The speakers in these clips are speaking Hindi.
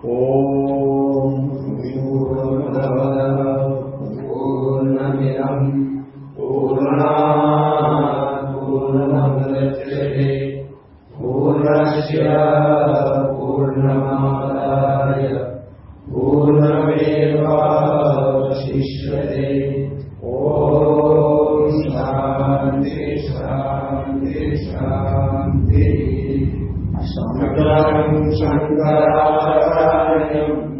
ॐ पूर्णमिदम् पूर्णात् पूर्णमुदच्यते पूर्णस्य पूर्णमादाय पूर्णमेवावशिष्यते ॐ शान्ति शान्ति शान्तिः शङ्कराचार्यम् am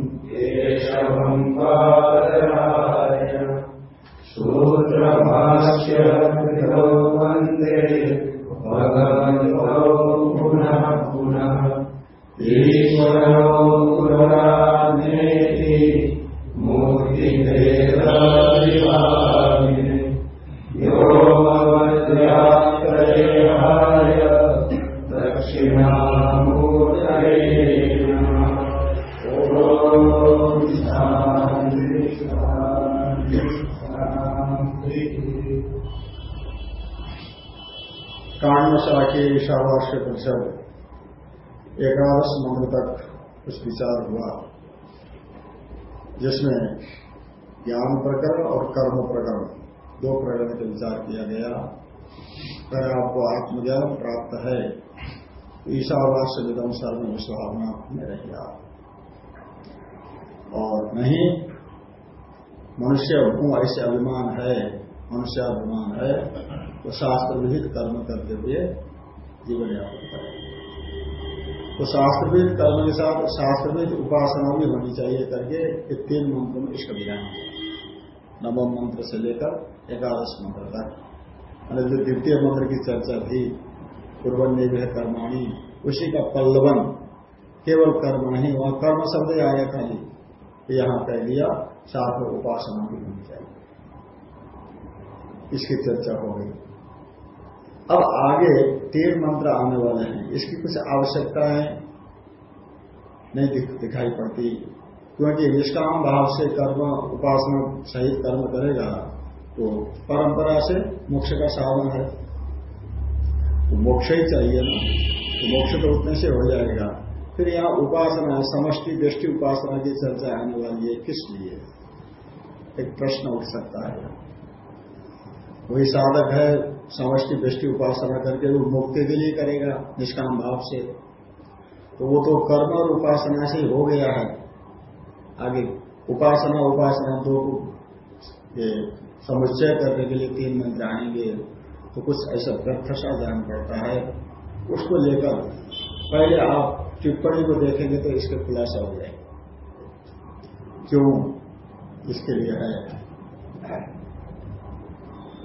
अगर आपको आत्मज्ञान प्राप्त है। तो ईशावास्य विदम सर्व विश्वावना में रहेगा और नहीं, मनुष्य हूँ ऐसे अभिमान है, मनुष्याभिमान है तो शास्त्र विहित कर्म करते हुए जीवन यापन करें। तो शास्त्रविद कर्म के साथ शास्त्रविद उपासना भी होनी चाहिए करके तीन मंत्रों में इसका विधान नवम मंत्र से लेकर एकादश मंत्र तक। मैंने जो द्वितीय मंत्र की चर्चा थी पूर्वन्य है कर्माणी उसी का पल्लवन केवल कर्म नहीं वहाँ कर्म शब्द ही आया खाली यहाँ कह दिया साथ में उपासना भी होनी चाहिए इसकी चर्चा हो गई। अब आगे तीन मंत्र आने वाले हैं। इसकी कुछ आवश्यकताएँ नहीं दिख, दिखाई पड़ती क्योंकि निष्काम भाव से कर्म उपासना सहित कर्म करेगा। तो परंपरा से मोक्ष का साधन है। तो मोक्ष ही चाहिए ना। तो मोक्ष तो उतने से हो जाएगा। फिर यहाँ उपासना, समष्टि, दृष्टि उपासना की चर्चा आने वाली है। किस लिए? एक प्रश्न उठ सकता है। वही साधक है, समष्टि, दृष्टि उपासना करके वो मुक्ति के लिए करेगा, निष्काम भाव से। तो वो तो कर्म और उपासना से हो गया है। आगे उपासना उपासना दो ये समुच्चय करने के लिए तीन मंत्र आएँगे तो कुछ ऐसा प्रथसा जान पड़ता है। उसको लेकर पहले आप टिप्पणी को देखेंगे तो इसके खुलासा हो जाए क्यों? इसके लिए है।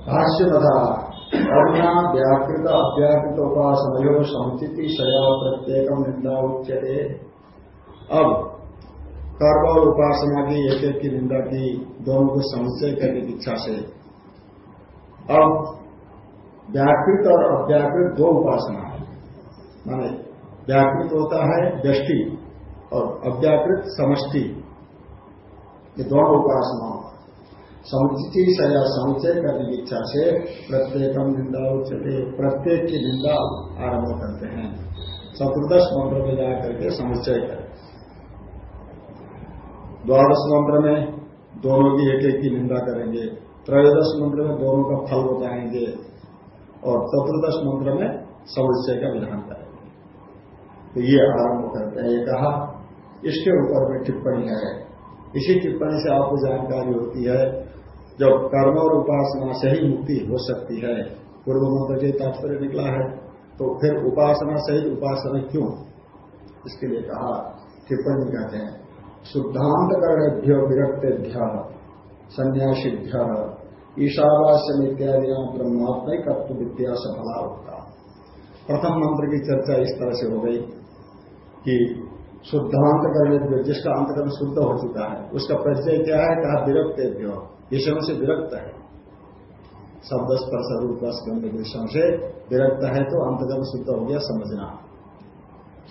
भाष्य तथा कर्मणा व्याकृत अव्याकृत उपासनयो समुचिति सया प्रत्येक निंदा उच्यते। अब कर्म और उपासना की, एक एक की निंदा की, दोनों को समुच्चय करने की इच्छा से। अब व्याकृत और अव्याकृत दो उपासना है। माने व्याकृत होता है दृष्टि और अव्याकृत समष्टि। ये दोनों उपासनाओं समुचित सजा समुचय करने की इच्छा से प्रत्येकम निंदा उच्चते प्रत्येक की निंदा आरंभ करते हैं। चतुर्दश मंत्र में जाकर के समुच्चय करें द्वादश मंत्र में दोनों की एक एक की निंदा करेंगे। त्रयोदश मंत्र में दोनों का फल बताएँगे और चतुर्दश मंत्र में समुच्चय का विधान करेंगे। तो ये आरंभ करते हैं। ये कहा, इसके ऊपर में टिप्पणी है। इसी टिप्पणी से आपको जानकारी होती है, जब कर्म और उपासना से ही मुक्ति हो सकती है, पूर्व मंत्र के तात्पर्य निकला है तो फिर उपासना सहित उपासना क्यों? इसके लिए कहा, टिप्पणी कहते हैं। शुद्धांत कर्णभ्य विरक्तेभ्य संन्यासीभ्य ईशावास्यम इत्यादि ब्रह्मात्म तत्व विद्या सफला होता प्रथम मंत्र की चर्चा इस तरह से हो गई कि शुद्धांत करने जिसका अंतकरण शुद्ध हो चुका है, उसका परिचय क्या है? कहा, विरक्तेभ्य। विषयों से विरक्त है। शब्द, स्पर्श, रूप, स्कंद विषयों से विरक्त है तो अंतकरण शुद्ध हो गया, समझना।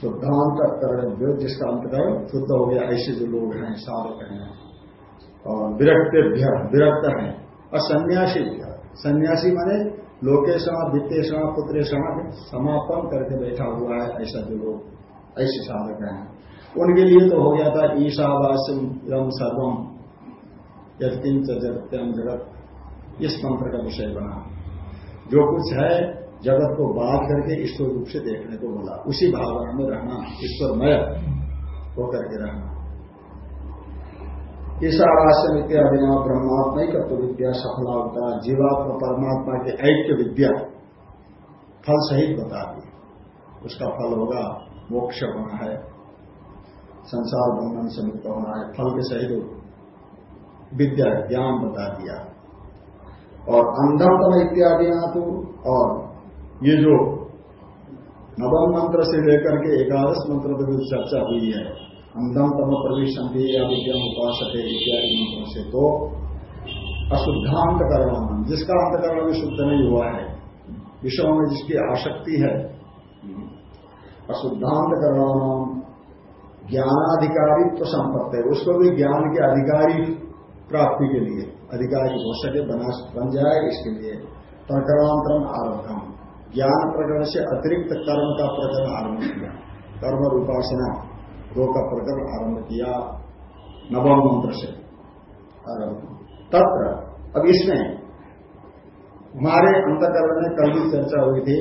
शुद्धांत करण जो जिसका अंतकरण शुद्ध हो गया, ऐसे जो लोग हैं, साधक हैं। और विरक्त विरक्त हैं। और सन्यासी सन्यासी माने लोकेशण वित्तेषण पुत्रेषण समापन करके बैठा हुआ है, ऐसा जो लोग, ऐसे साधक हैं। उनके लिए तो हो गया था ईशावास्यम सर्वम जगत्यम जगत। इस मंत्र का विषय बना। जो कुछ है जगत को बात करके ईश्वर रूप से देखने को बोला उसी भावना में रहना, ईश्वरमय होकर के रहना। ईशावास्यम इत्यादि ब्रह्मात्मा ही तत्व विद्या सफला होता जीवात्मा परमात्मा के ऐक्य विद्या फल सहित बता दी उसका फल होगा, मोक्ष होना है, संसार बंधन से मुक्त होना है, फल के सहित विद्या ज्ञान बता दिया। और अंधम इत्यादि ना तो और ये जो नवम मंत्र से लेकर के एकादश मंत्र पर जो चर्चा हुई है अंधम तम प्रवेशंति या विद्या उपास इत्यादि मंत्रों से तो अशुद्धांत करवाना, जिसका अंतकरण भी शुद्ध नहीं हुआ है, विषयों में जिसकी आसक्ति है, अशुद्धांत करवाना, ज्ञानाधिकारित्व संपत्ति है उसको भी ज्ञान के अधिकारी प्राप्ति के लिए, अधिकारी हो सके, बना, बन जाए इसके लिए प्रकरणांतरण आरंभ ज्ञान प्रकरण से अतिरिक्त कर्म का प्रकरण आरंभ किया। कर्म और उपासना दो का प्रकरण आरंभ किया। नवम मंत्र से तत्र, अब इसमें हमारे अंतकरण में कल भी चर्चा हुई थी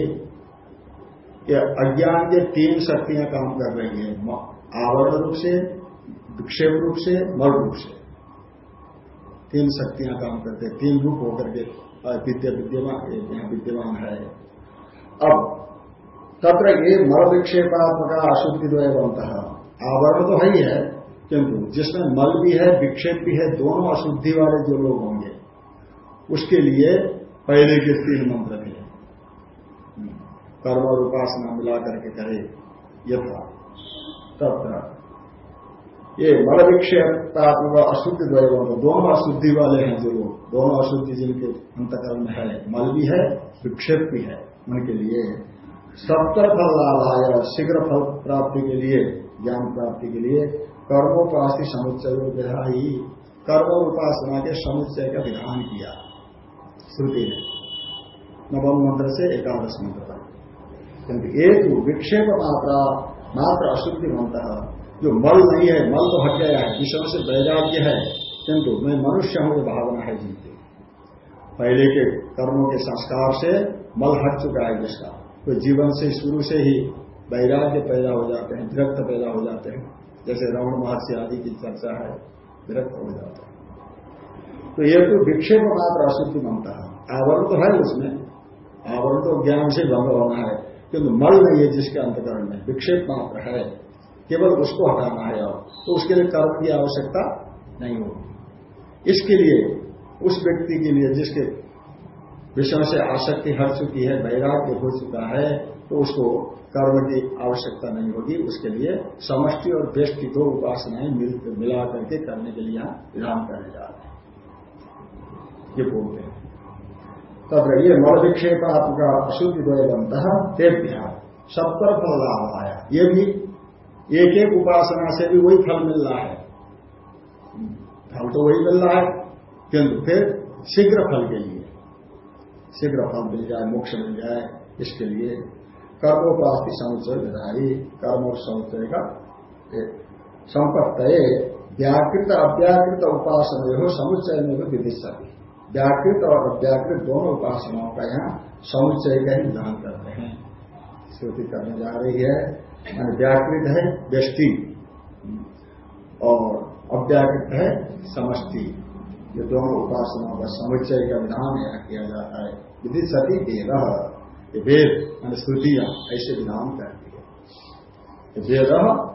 कि अज्ञान के तीन शक्तियाँ काम कर रही हैं आवरण रूप से, विक्षेप रूप से, मल रूप से। तीन शक्तियाँ काम करते हैं तीन रूप होकर के विद्या विद्यमान विद्यमान है। अब, तत्र ये मल विक्षेपात्मक अशुद्धि द्वय बनता आवरण तो है ही है, किंतु जिसमें मल भी है, विक्षेप भी है, दोनों अशुद्धि वाले जो लोग होंगे, उसके लिए पहले के तीन मंत्र थे। कर्म और उपासना मिला करके करे, यथा। तथा ये मल विक्षेपात्मक अशुद्धि द्वय दोनों अशुद्धि वाले हैं जो लोग, दोनों अशुद्धि जिनके अंतकरण है, मल भी है, विक्षेप भी है। उनके लिए सत्तर फल लाभ आया शीघ्र फल प्राप्ति के लिए ज्ञान प्राप्ति के लिए, कर्मोपासी समुच्चय विधाई कर्म उपासना के समुच्चय का विधान किया। श्रुति ने नवम मंत्र से एकादश मंत्र तक। किंतु एक विक्षेप मात्रा, मात्र अशुद्धि मंत्र, जो मल नहीं है, मल तो हट गया है विषयों से वैराग्य है, किंतु मैं मनुष्य हूँ भावना है जिनकी पहले के कर्मों के संस्कार से मल हट चुका है जिसका। तो जीवन से शुरू से ही वैराग्य पैदा हो जाते हैं, विरक्त पैदा हो जाते हैं। जैसे रमण महर्षि आदि की चर्चा है, विरक्त हो जाते हैं। तो ये तो विक्षेप मात्र अशुद्धि मानता है। आवरण तो है उसमें। आवरण तो ज्ञान से भंग होना है। किंतु मल नहीं है जिसके अंतकरण में विक्षेप मात्र है, केवल उसको हटाना है और तो उसके लिए कर्म की आवश्यकता नहीं होगी इसके लिए, उस व्यक्ति के लिए जिसके विषय से आसक्ति हट चुकी है, वैराग्य हो चुका है तो उसको कर्म की आवश्यकता नहीं होगी। उसके लिए समष्टि और व्यष्टि दो उपासनाएँ मिल मिला करके करने के लिए यहाँ विधान करने जा रहे हैं। ये बोलते हैं। तब ये मल विक्षेपात्मका अशुद्धि बनता तेभ्या सत्तर फल लाभ आया ये भी एक एक उपासना से भी वही फल मिल रहा है। फल तो वही मिल रहा है, किंतु फिर शीघ्र फल के लिए। शीघ्र फल मिल जाए मोक्ष मिल जाए इसके लिए कर्मोपास समुचय विधाई कर्म और समुचय का संपत्त व्याकृत अव्याकृत उपासना हो, समुच्चय में भी विदिशा व्याकृत और अव्याकृत दोनों उपासनाओं का यहाँ समुच्चय का ही विधान करते हैं। श्रुति करने जा रही है व्याकृत है व्यष्टि और अव्याकृत है, समष्टि। ये दोनों उपासनाओं का समुच्चय का विधान यहाँ किया जाता है विधि सती वेद वेद मान श्रुतियाँ ऐसे विधान करती है वेद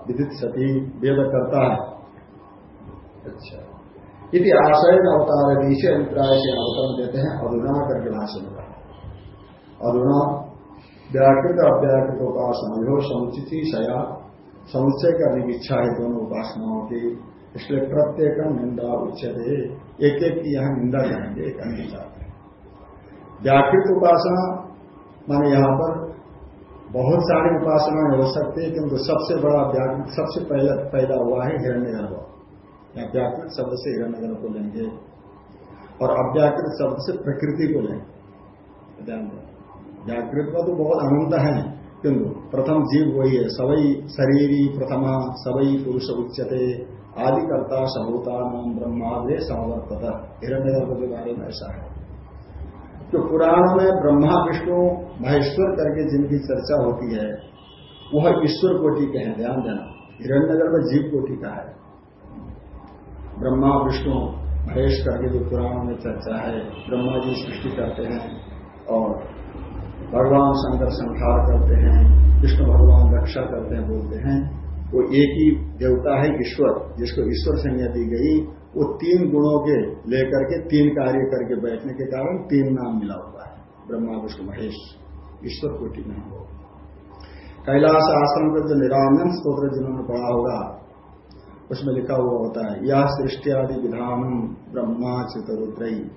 विदित सती वेद करता है अच्छा यदि आशय अवतार नीचे अभिप्राय से अवतरण देते हैं अधुना करके भाषण में अधुना व्याकृत अव्याकृत उपासना जो समुचित सया समुच्चय करने की इच्छा है दोनों उपासनाओं की इसलिए प्रत्येक निंदा उच्चते एक एक की यहाँ निंदा जाएँगे, एक अन्य चाहते हैं। व्याकृत उपासना, माने यहाँ पर बहुत सारी उपासनाएँ हो सकती है, किंतु सबसे बड़ा व्याकृत सबसे पहले पैदा हुआ है हिरण्य गर्भ या व्याकृत शब्द से हिरण्य गर्भ को लेंगे, और अव्याकृत शब्द से प्रकृति को लेंगे। व्याकृत में तो बहुत अनंत है। किंतु प्रथम जीव वही है सवई शरीरी प्रथमा सवई पुरुष उच्चते आदि कर्ता सबूता नाम ब्रह्मादे समवर्तत। हिरण्यगर्भ के बारे में ऐसा है। जो पुराण में ब्रह्मा, विष्णु, महेश्वर करके जिनकी चर्चा होती है वह ईश्वर कोटि के हैं, ध्यान देना। हिरण्यगर्भ जीव कोटि का है। ब्रह्मा, विष्णु, महेश करके जो पुराणों में चर्चा है, ब्रह्मा जी सृष्टि करते हैं और भगवान शंकर संहार करते हैं विष्णु भगवान रक्षा करते हैं बोलते हैं। वो एक ही देवता है ईश्वर, जिसको ईश्वर संज्ञा दी गई, वो तीन गुणों के लेकर के, तीन कार्य करके बैठने के कारण तीन नाम मिला हुआ है ब्रह्मा विष्णु महेश। ईश्वर कोटि में हो। कैलाश आश्रम का जो निरामन स्त्रोत्र जिन्होंने पढ़ा होगा, उसमें लिखा हुआ होता है, यह सृष्टि आदि विधान ब्रह्मा चितरुद्रई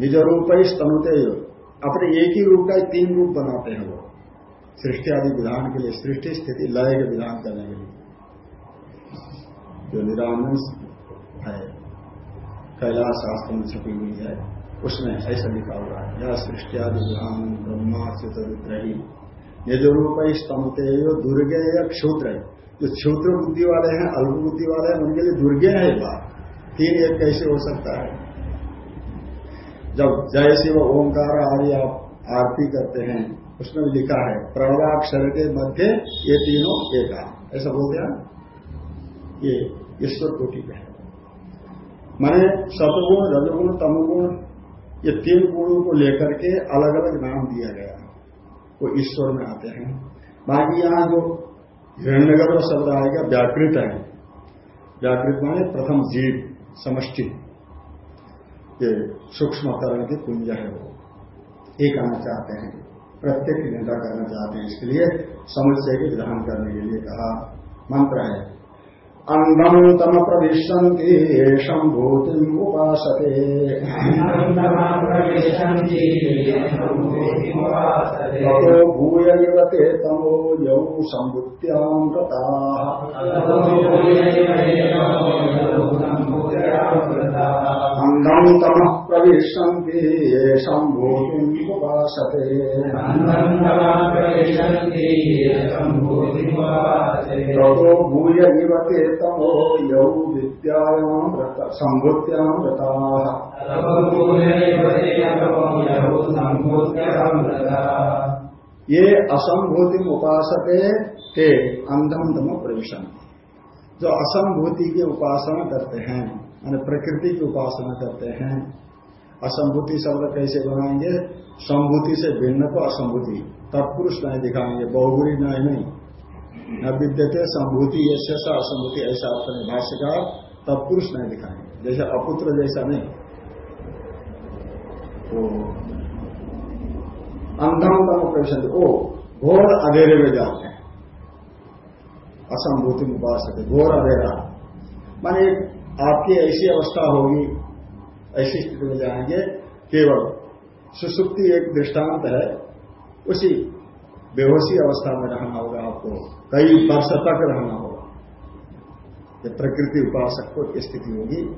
निज रूप स्तनुते अपने एक ही रूप का तीन रूप बनाते हैं वो। सृष्टि आदि विधान के लिए, सृष्टि स्थिति, लय के विधान करने के लिए। जो निरानंद है, कैलाश शास्त्र में छपी हुई है, उसमें ऐसा लिखा हुआ है, यह सृष्टि आदि विधान ब्रह्मा चितरुद्रही निज रूप ही स्तमते दुर्गे या क्षुद्र। जो क्षुद्र बुद्धि वाले हैं, अल्प बुद्धि वाले हैं, उनके लिए दुर्गे है बात। तीन एक कैसे हो सकता है? जब जय शिव ओंकार आदि आप आरती करते हैं, उसमें लिखा है प्रणवाक्षर के मध्य ये तीनों एक ऐसा बोल दिया ये ईश्वर कोटि है। मैंने सतगुण, रजगुण, तमगुण, ये तीन गुणों को लेकर के अलग अलग नाम दिया गया। वो ईश्वर में आते हैं। बाकी यहाँ जो हिरण्यगर शब्द आएगा, व्याकृत है। व्याकृत माने प्रथम जीव, समष्टि। ये सूक्ष्मकरण की पुंज है वो। ये कहना चाहते हैं। प्रत्येक निंदा करना चाहते हैं। इसके लिए समुच्चय के विधान करने के लिए कहा मंत्र है। अंधम तम प्रविशंति येषम भूति उपासते भूय तमो यौ सम्बुत्यां अंधम तम प्रविशंति भूति उपासते भूय इवते तमो यौ विद्यायां सम्भूत्यां रताः ये असंभूति उपासते ते अंधम तम प्रविशन जो असंभूति की उपासना करते हैं माने प्रकृति की उपासना करते हैं, असंभूति शब्द कैसे बनाएँगे? संभूति से भिन्न को असंभूति। तत्पुरुष नहीं दिखाएँगे बहुगुरी नहीं नहीं। न विद्यते संभूति ऐसा असंभूति, ऐसा अपने भाष्यकार तब पुरुष नहीं दिखाएँगे जैसे अपुत्र जैसा नहीं। तो अंधम तम प्रवेश ओ, घोर अंधेरे में जाते हैं। असंभूति में उपास घोर अधेरा। माने आपकी ऐसी अवस्था होगी, ऐसी स्थिति में जाएँगे, केवल सुसुप्ति एक दृष्टांत है, उसी बेहोशी अवस्था में रहना होगा आपको। कई वर्ष तक रहना होगा। ये प्रकृति उपासक को स्थिति होगी।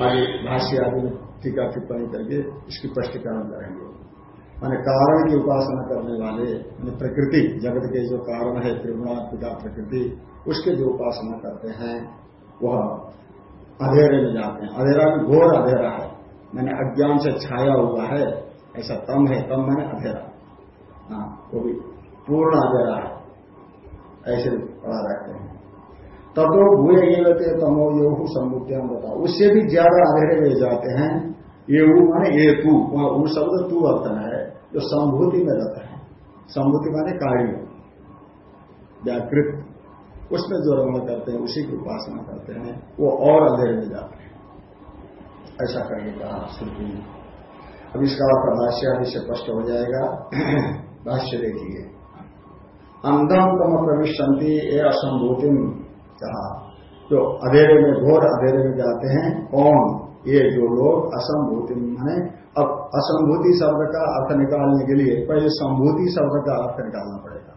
आगे भाष्य आदि में टीका टिप्पणी करके इसकी स्पष्टीकरण करेंगे। माने कारण की उपासना करने वाले, माने प्रकृति, जगत के जो कारण है त्रिगुणात्मिका प्रकृति, उसके जो उपासना करते हैं, वह अधेरे में जाते हैं। अधेरा भी घोर अधेरा है। मैंने अज्ञान से छाया हुआ है, ऐसा तम है, तम मैंने अधेरा। हाँ वो भी पूर्ण अंधेरा है। ऐसे पढ़ा रखते हैं। तब तो ये लेते तमो योहू सम्मुद्याम बताओ। उससे भी ज़्यादा अंधेरे में जाते हैं। ये ऊ माने ये तू ऊ शब्द तू अर्थ है, जो संभूति में रहता है। संभूति माने कार्य। व्याकृत। उसमें जो रमण करते हैं, उसी की उपासना करते हैं, वो और अंधेरे में जाते हैं। ऐसा करने कहा श्रुति अब इसका भाष्य से स्पष्ट हो जाएगा। भाष्य देखिए। अंधम तम प्रविशंति ए असंभूति कहा। जो अधेरे में घोर अधेरे में जाते हैं, कौन? ये जो लोग असंभूति माने, अब असंभूति शब्द का अर्थ निकालने के लिए पहले संभूति शब्द का अर्थ निकालना पड़ेगा।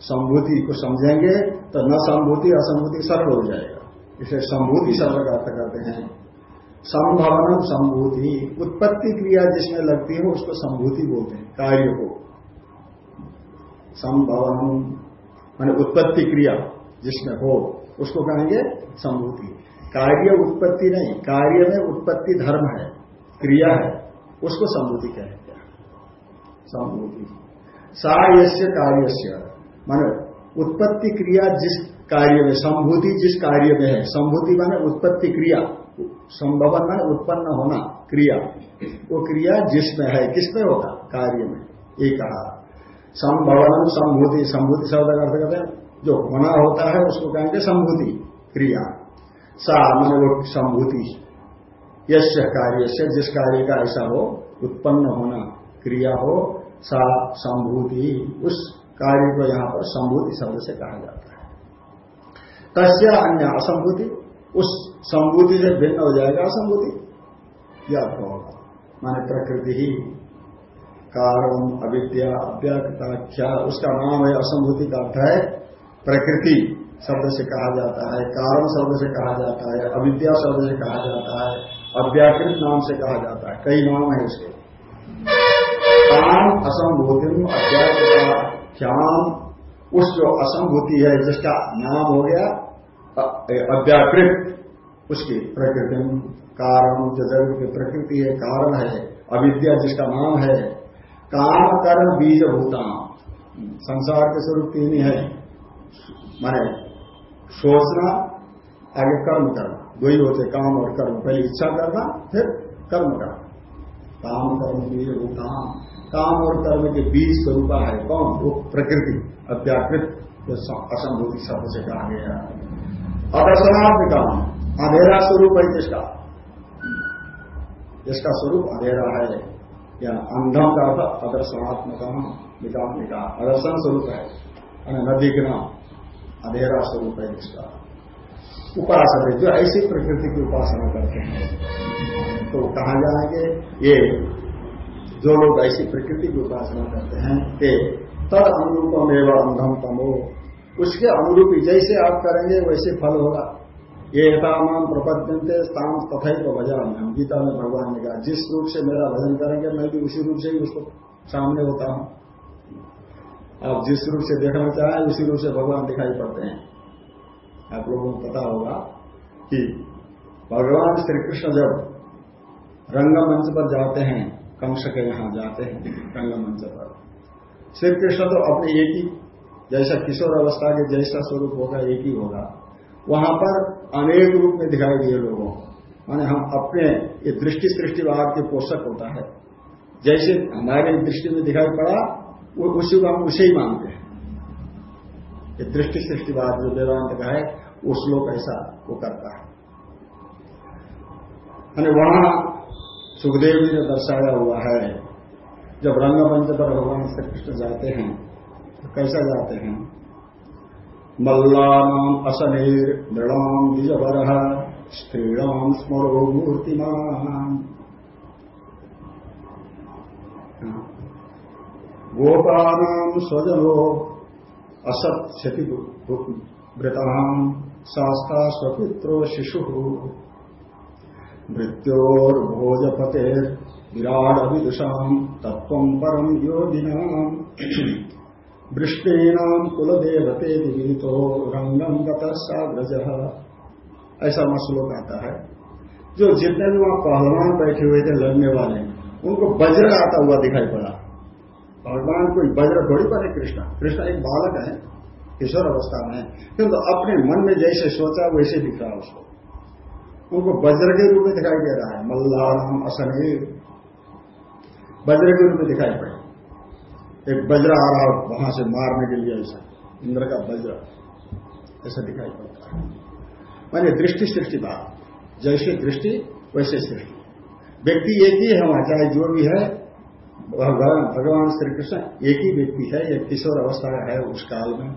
संभूति को समझेंगे तो न संभूति, असंभूति सरल हो जाएगा। इसे संभूति शब्द का अर्थ करते हैं। संभावना संभूति, उत्पत्ति क्रिया जिसमें लगती है, उसको संभूति बोलते हैं, कार्य को संभवनम मान उत्पत्ति क्रिया, जिसमें हो, उसको कहेंगे संभूति। कार्य उत्पत्ति नहीं, कार्य में उत्पत्ति धर्म है, क्रिया है, उसको संभूति कहेंगे। संभूति। सा यश्य कार्यस्य, माने उत्पत्ति क्रिया जिस कार्य में, संभूति जिस कार्य में है, संभूति माने उत्पत्ति क्रिया। संभवन माने उत्पन्न होना, क्रिया। वो क्रिया जिसमें है, किसमें होगा? कार्य में। ये कहा। संभवनम संभूति संभूति शब्द का अर्थ करते हैं, जो होना होता है, उसको कहेंगे संभूति क्रिया। सा मन वो संभूति। यश कार्य से जिस कार्य का ऐसा हो, उत्पन्न होना क्रिया हो, सा संभूति, उस कार्य को यहाँ पर संभूति शब्द से कहा जाता है। तस्य अन्य असंभूति, उस संभूति से भिन्न हो जाएगा असंभूति। यह होगा माने प्रकृति ही कारण अविद्या अव्याख्या उसका नाम है असंभूति का अर्थ है प्रकृति शब्द से कहा जाता है, कारण शब्द से कहा जाता है, अविद्या शब्द से कहा जाता है, अव्याकृत नाम से कहा जाता है। कई नाम है उसके। काम असंभूति अव्याख्याम उस जो असंभूति है, जिसका नाम हो गया अव्याकृत, उसकी प्रकृति कारण जो जगत की प्रकृति है, कारण है, अविद्या जिसका नाम है काम कर्म बीज भूतान संसार के स्वरूप तीन ही है। माने सोचना, आगे कर्म करना। दो ही होते काम और कर्म। पहले इच्छा करना, फिर कर्म करना। काम कर्म बीज भूतान काम और कर्म के बीज स्वरूप है कौन? वो प्रकृति अव्याकृत असंभूति शब्द से कहा गया अदर्शनात्मिका अंधेरा स्वरूप है जिसका। जिसका स्वरूप अंधेरा है। या अंधम का अर्थ अदर्शनात्मक निकात्मिका अदर्शन स्वरूप है। न नाम अधेरा स्वरूप है जिसका। उपासना है जो ऐसी प्रकृति की उपासना करते हैं। तो कहा जाएँगे? ये जो लोग ऐसी प्रकृति की उपासना करते हैं, ते तद अनुरूपम एवं अंधम तमो। उसके अनुरूप जैसे आप करेंगे, वैसे फल होगा। ये यथामान प्रपद्यंते स्थान तथा तो भजन हम गीता में भगवान ने कहा, जिस रूप से मेरा भजन करेंगे, मैं भी उसी रूप से ही उसको सामने होता हूँ। आप जिस रूप से देखना चाहें, उसी रूप से भगवान दिखाई पड़ते हैं। आप लोगों को पता होगा कि भगवान श्री कृष्ण जब रंगमंच पर जाते हैं, कंस के यहाँ जाते हैं, रंगमंच पर श्री कृष्ण तो अपने एक ही, जैसा किशोर अवस्था के जैसा स्वरूप होगा, एक ही होगा। वहाँ पर अनेक रूप में दिखाई दिए लोगों को। माने हम अपने ये दृष्टि सृष्टिवाद के पोषक होता है। जैसे हमारे दृष्टि में दिखाई पड़ा, वो उसी को हम उसे ही मानते हैं। ये दृष्टि सृष्टिवाद जो वेदांत का है, वो श्लोक ऐसा वो करता है। मैंने वहाँ सुखदेव जी ने दर्शाया हुआ है, जब रंगमंच पर भगवान श्री कृष्ण जाते हैं तो कैसा जाते हैं? मल्लानाम असनेर नृणाम द्विजवर स्त्रीणाम स्मरो मूर्तिमान गोपानाम स्वजनो असत क्षति वृताम शास्ता स्वपुत्रो शिशु। मृत्योर्भोजपते विराट अभिदुषाम तत्व परम योगिनाम। वृष्टीनाम कुलदेवते दिवीतो रंगम गतसाग्रज ऐसा मसलोक आता है। जो जितने भी वहाँ पहलवान बैठे हुए थे, लड़ने वाले, उनको वज्र आता हुआ दिखाई पड़ा। भगवान कोई वज्र थोड़ी पड़े कृष्ण। कृष्ण एक बालक है, किशोर अवस्था में किंतु तो अपने मन में जैसे सोचा, वैसे दिख रहा उसको। उनको वज्र के रूप में दिखाई दे रहा है। मल्लाराम असनीर वज्र के रूप में दिखाई एक वज्र आ रहा वहाँ से मारने के लिए ऐसा, इंद्र का वज्र ऐसा दिखाई पड़ता है। मानी दृष्टि सृष्टि बात, जैसे दृष्टि, वैसे सृष्टि। व्यक्ति एक ही है वहाँ, चाहे जो भी है भगवान भगवान श्री कृष्ण एक ही व्यक्ति है एक किशोर अवस्था है उस काल में।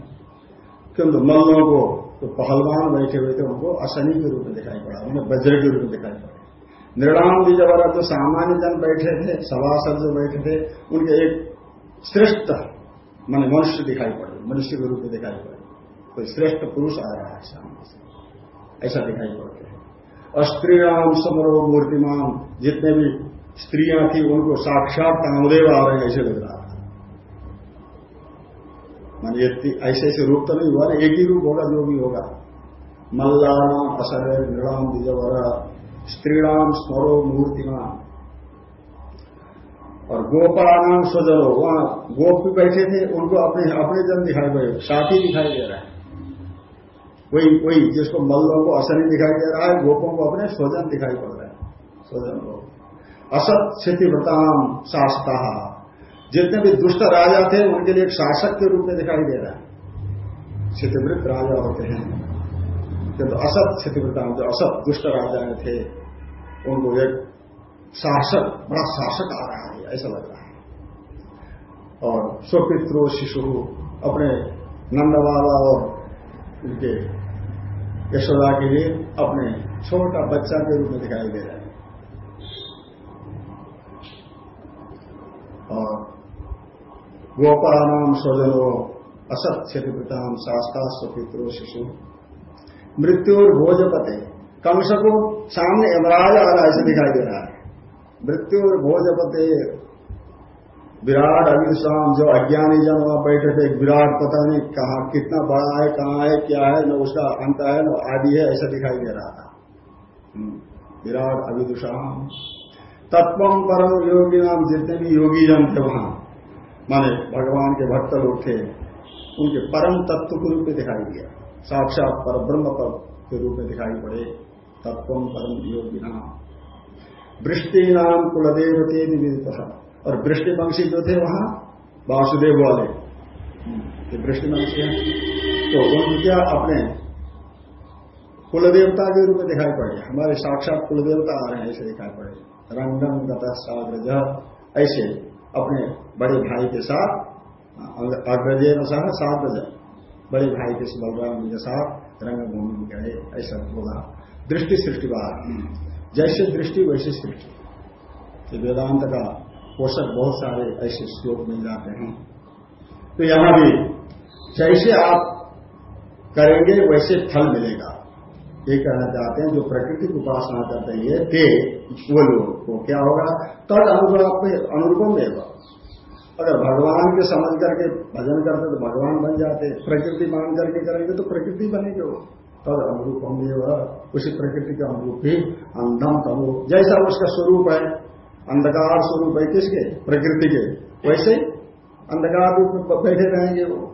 किंतु मल्लों को तो पहलवान बैठे हुए थे, उनको असनी के रूप में दिखाई पड़ा, उन्हें वज्र के रूप में दिखाई पड़ा। निर्णाम भी जब जो सामान्य जन बैठे थे, सभासद जो बैठे थे, उनके एक श्रेष्ठ मान मनुष्य दिखाई पड़े, मनुष्य के रूप में दिखाई पड़े। कोई श्रेष्ठ पुरुष आ रहा है सामने से, ऐसा दिखाई पड़ते हैं। और स्त्रीराम मूर्तिमान जितने भी स्त्रियाँ थी, उनको साक्षात कामदेव आ रहे ऐसे लग रहा था मान ऐसे ऐसे रूप तो नहीं हुआ ना एक ही रूप होगा, जो भी होगा। मल्लाराम असर नृणाम द्विजवर स्त्रीराम स्मरो मूर्तिमान और गोपानाम स्वजनो वहाँ गोप भी बैठे थे, उनको अपने अपने जन दिखाई पड़े साथी दिखाई दे रहा है। वही वही, जिसको मल्लों को असली दिखाई दे रहा है, गोपों को अपने स्वजन दिखाई पड़ रहा है, स्वजन को असत स्थितिव्रताम शास्ता जितने भी दुष्ट राजा थे, उनके लिए एक शासक के रूप में दिखाई दे रहा है। स्थितिवृत राजा होते हैं। किंतु असत स्थितिवृता जो असत दुष्ट राजा थे, उनको एक शासक, बड़ा शासक आ रहा है, ऐसा लग रहा है। और स्वपित्रो शिशु, अपने नंद बाबा और उनके यशोदा के लिए अपने छोटा बच्चा के रूप में दिखाई दे रहा है। और गोपानाम स्वजनो असत क्षतिपिताम शास्ता स्वपित्रो शिशु। मृत्यु और भोजपते कंस को सामने यमराज आ रहा ऐसे दिखाई दे रहा है। मृत्यु और भोजपते विराट अग्निशाम जो अज्ञानी जन वहाँ बैठे थे विराट पता नहीं कहा कितना बड़ा है कहाँ है क्या है न उसका अंत है न आदि है ऐसा दिखाई दे रहा था। हम्म, विराट अविदुषाम। तत्व परम योगी नाम जितने भी योगी जन थे वहाँ माने भगवान के भक्त लोग थे उनके परम तत्व के रूप में दिखाई दिया। साक्षात पर ब्रह्म पद के रूप में दिखाई पड़े। तत्व परम योगी नाम वृष्टि नाम कुलदेवते निवेदित। और वृष्टि वंशी जो थे वहाँ, वासुदेव वाले। ये वृष्टिवंशी हैं। तो उनके अपने कुलदेवता के रूप में दिखाई पड़े? हमारे साक्षात कुलदेवता आ रहे हैं, ऐसे दिखाई पड़े। रंगम गता साग्रज। ऐसे अपने बड़े भाई के साथ अग्रजय सह साग्रज। बड़े भाई के बलराम के साथ रंगभूमि में गए, ऐसा बोला। दृष्टि सृष्टि सृष्टिवाद जैसे दृष्टि वैसे सृष्टि तो वेदांत का पोषक बहुत सारे ऐसे श्लोक मिल जाते हैं। तो यहाँ भी जैसे आप करेंगे, वैसे फल मिलेगा। ये कहना चाहते हैं, जो प्रकृति की उपासना करते हैं ते वो लोग को क्या होगा? तद अनुरूप अनुरूपम देगा अगर भगवान के समझ करके भजन करते तो भगवान बन जाते, प्रकृति मान करके करेंगे तो प्रकृति बनेगी वो। तद अनुरूपम देव उसी प्रकृति के अनुरूप ही अंधम तमो। जैसा उसका स्वरूप है, अंधकार स्वरूप है किसके? प्रकृति के। वैसे अंधकार रूप में बैठे रहेंगे वो,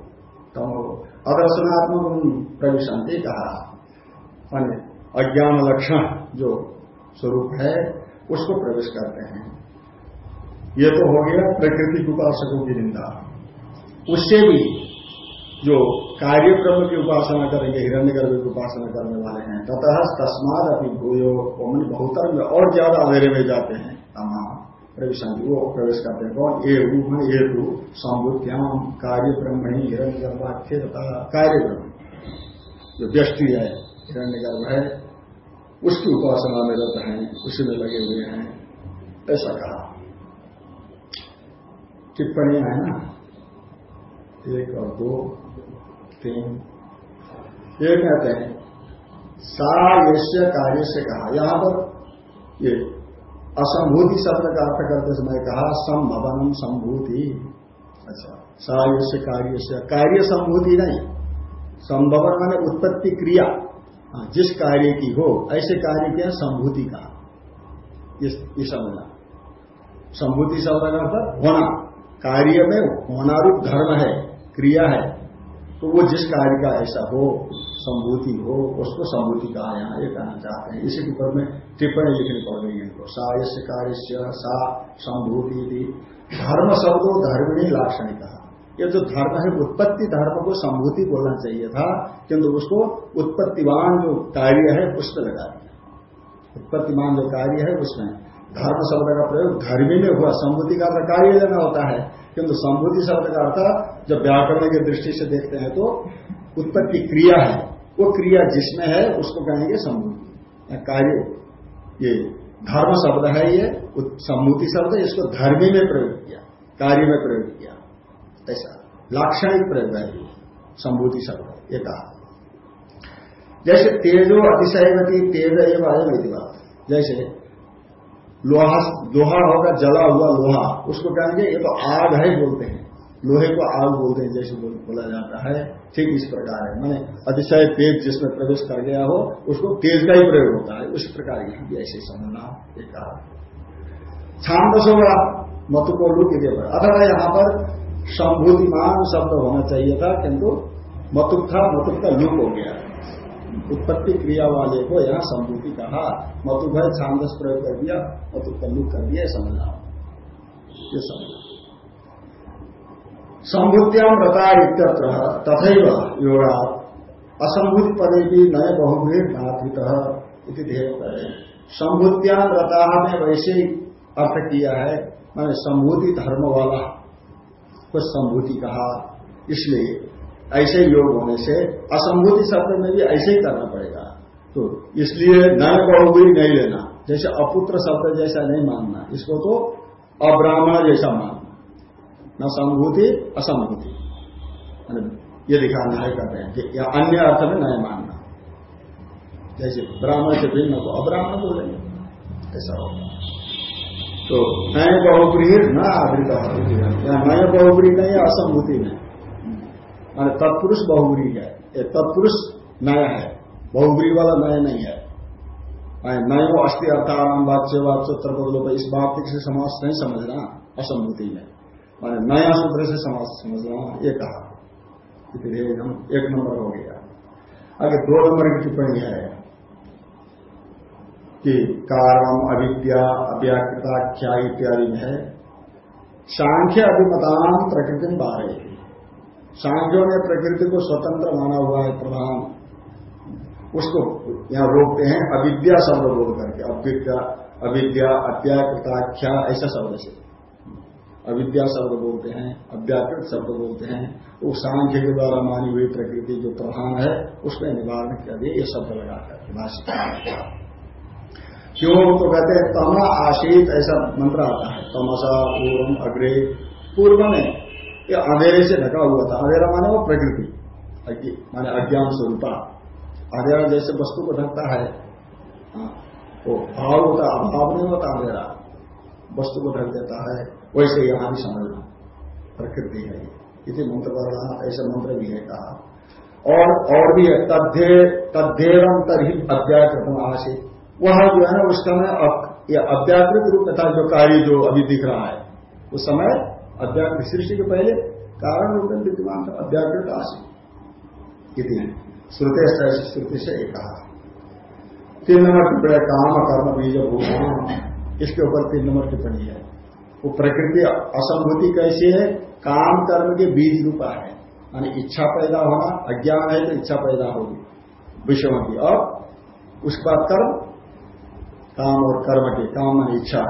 तमो। अदर्शनात्मक प्रविशांति कहा अज्ञान लक्षण जो स्वरूप है, उसको प्रवेश करते हैं। ये तो हो गया प्रकृति उपासकों की निंदा। उससे भी जो कार्य ब्रह्म की उपासना करेंगे हिरण्य गर्भ की उपासना करने वाले हैं। तथा तस्माद अपनी भूयो मन बहुतर में और ज़्यादा अंधेरे में जाते हैं। तमाम प्रवेश वो प्रवेश करते हैं। कौन? ये रूप है, ये रूप संबुद्ध्याम कार्य ब्रह्म ही हिरण्य गर्भाख्य तथा कार्य ब्रह्म जो व्यष्टि है हिरण्य गर्भ है, उसकी उपासना में रहते हैं, उसी में लगे हुए हैं। ऐसा कहा। टिप्पणियाँ है ना? एक और दो। तीन ये कहते हैं सा कार्य से कहा। यहाँ पर ये असंभूति शब्द का अर्थ करते समय कहा संभवनम संभूति। अच्छा सा कार्य से कार्य संभूति नहीं। संभवन माने उत्पत्ति क्रिया। हाँ, जिस कार्य की हो ऐसे कार्य क्या संभूति का ये समझना संभूति शब्द का अर्थ होना। कार्य में होना रूप धर्म है क्रिया है। तो वो जिस कार्य का ऐसा हो, संभूति हो, उसको संभूति कहा यहाँ, ये कहना चाहते हैं। इसी के ऊपर में टिप्पणी लिखनी पड़ गई इनको। सा यश कार्य सा संभूति धर्म शब्दों धर्मिणी लाक्षणिका। ये जो धर्म है, उत्पत्ति धर्म को संभूति बोलना चाहिए था, किंतु उसको उत्पत्तिवान जो कार्य है उसमें लगा दिया। उत्पत्तिमान जो कार्य है, उसमें धर्म शब्द का प्रयोग धर्मी में हुआ। संभूति का अर्थ कार्य लेना होता है, किंतु संभूति शब्द का अर्थ जब व्याकरण की दृष्टि से देखते हैं तो उत्पत्ति क्रिया है। वो क्रिया जिसमें है, उसको कहेंगे संभूति कार्य ये धर्म शब्द है ये सम्मूति शब्द इसको धर्मी में प्रयोग किया, कार्य में प्रयोग किया। ऐसा, लाक्षणिक प्रयोग है संभूति शब्द ये कहा। जैसे तेजो अतिशयवती, तेज एवं अयम बात। जैसे लोहा लोहा होगा, जला हुआ लोहा, उसको कहेंगे, ये तो आग है बोलते हैं। लोहे को आग बोलते हैं, जैसे बोला जाता है, ठीक इस प्रकार है। मैंने अतिशय तेज जिसमें प्रवेश कर गया हो, उसको तेज का ही प्रयोग होता है। उस प्रकार भी ऐसे समझना एक कहा होगा मत को लुक अथवा यहाँ पर संभूतिमान शब्द होना चाहिए था, किंतु मतुक था, मतुक का लुक हो गया। उत्पत्ति क्रिया वाले को यहाँ संभूति कहा। मतुक है छांदस प्रयोग कर दिया, मतुक का लुक कर दिया समझना ये समझना संभूत्याम रता इत्यत्र योगा। असंभूति पदे भी नए बहुभीर नाथित संभूत्याम रता में वैसे अर्थ किया है, मैंने संभूति धर्म वाला को संभूति कहा। इसलिए ऐसे योग होने से असंभूति शब्द में भी ऐसे ही करना पड़ेगा। तो इसलिए नए बहुबुरी नहीं लेना, जैसे अपुत्र शब्द जैसा नहीं मानना, इसको तो अब्राह्मण जैसा मानना। न संभूति असंभूति ये दिखाना है, कहते हैं या अन्य अर्थ में नए मानना। जैसे ब्राह्मण से भिन्न को अब्राह्मण बोलेंगे। ऐसा होगा। तो नए बहुप्री न आवृत या नए बहुप्री नहीं है असंभूति में मान तत्पुरुष बहुबरी है। ये तत्पुरुष नया है। बहुबरी वाला नया नहीं है। नयो अस्थि अर्थान वाच्य वाच्य उत्तर इस बात से समाज नहीं समझना। असंभूति में। मैंने नया सूत्र से समाज समझ रहा हूँ, ये कहा। हम एक नंबर हो गया। आगे दो नंबर की टिप्पणी है कि कारण अविद्या अव्याकृताख्या इत्यादि में है। सांख्य अभिमतान प्रकृति में बारे सांख्यों ने प्रकृति को स्वतंत्र माना हुआ है, प्रधान। उसको यहाँ रोकते हैं, अविद्या शब्द बोल करके। अविद्या अविद्या अव्याकृताख्या ऐसा शब्द से। अविद्या शब्द बोलते हैं अव्याकृत शब्द बोलते हैं वो सांख्य के द्वारा मानी हुई प्रकृति जो प्रधान है उसमें निवारण कर दिए ये शब्द लगाकर भाष्य क्यों तो कहते हैं तमा आशीत ऐसा मंत्र आता है तमसा पूर्व अग्रे। पूर्व में ये अंधेरे से ढका हुआ था अंधेरा माने वो प्रकृति माने अज्ञान स्वरूपा। अंधेरा जैसे वस्तु को ढकता है हाँ, वो भाव होता अभाव नहीं होता अंधेरा वस्तु को ढक देता है। वैसे यहाँ भी समझना। प्रकृति है इसी मंत्र पढ़ना ऐसे मंत्र भी है कहा। और और भी है, तद्धे तद्धेरम तरी अव्याकृत आशित वह जो है ना, उस समय यह अव्याकृत रूप में था जो कार्य जो अभी दिख रहा है, उस समय अव्याकृत सृष्टि के पहले कारण रूप में विद्यमान था अव्याकृत आशित इतनी श्रुते श्रुति से एक कहा। तीन नंबर टिप्पणी काम, कर्म बीज भूषण इसके ऊपर तीन नंबर टिप्पणी है। वो प्रकृति असंभूति कैसी है? काम कर्म के बीज रूपा है। मानी इच्छा पैदा होना, अज्ञान है तो इच्छा पैदा होगी। विषयों की। और उसके कर्म काम और कर्म के, काम मान इच्छा।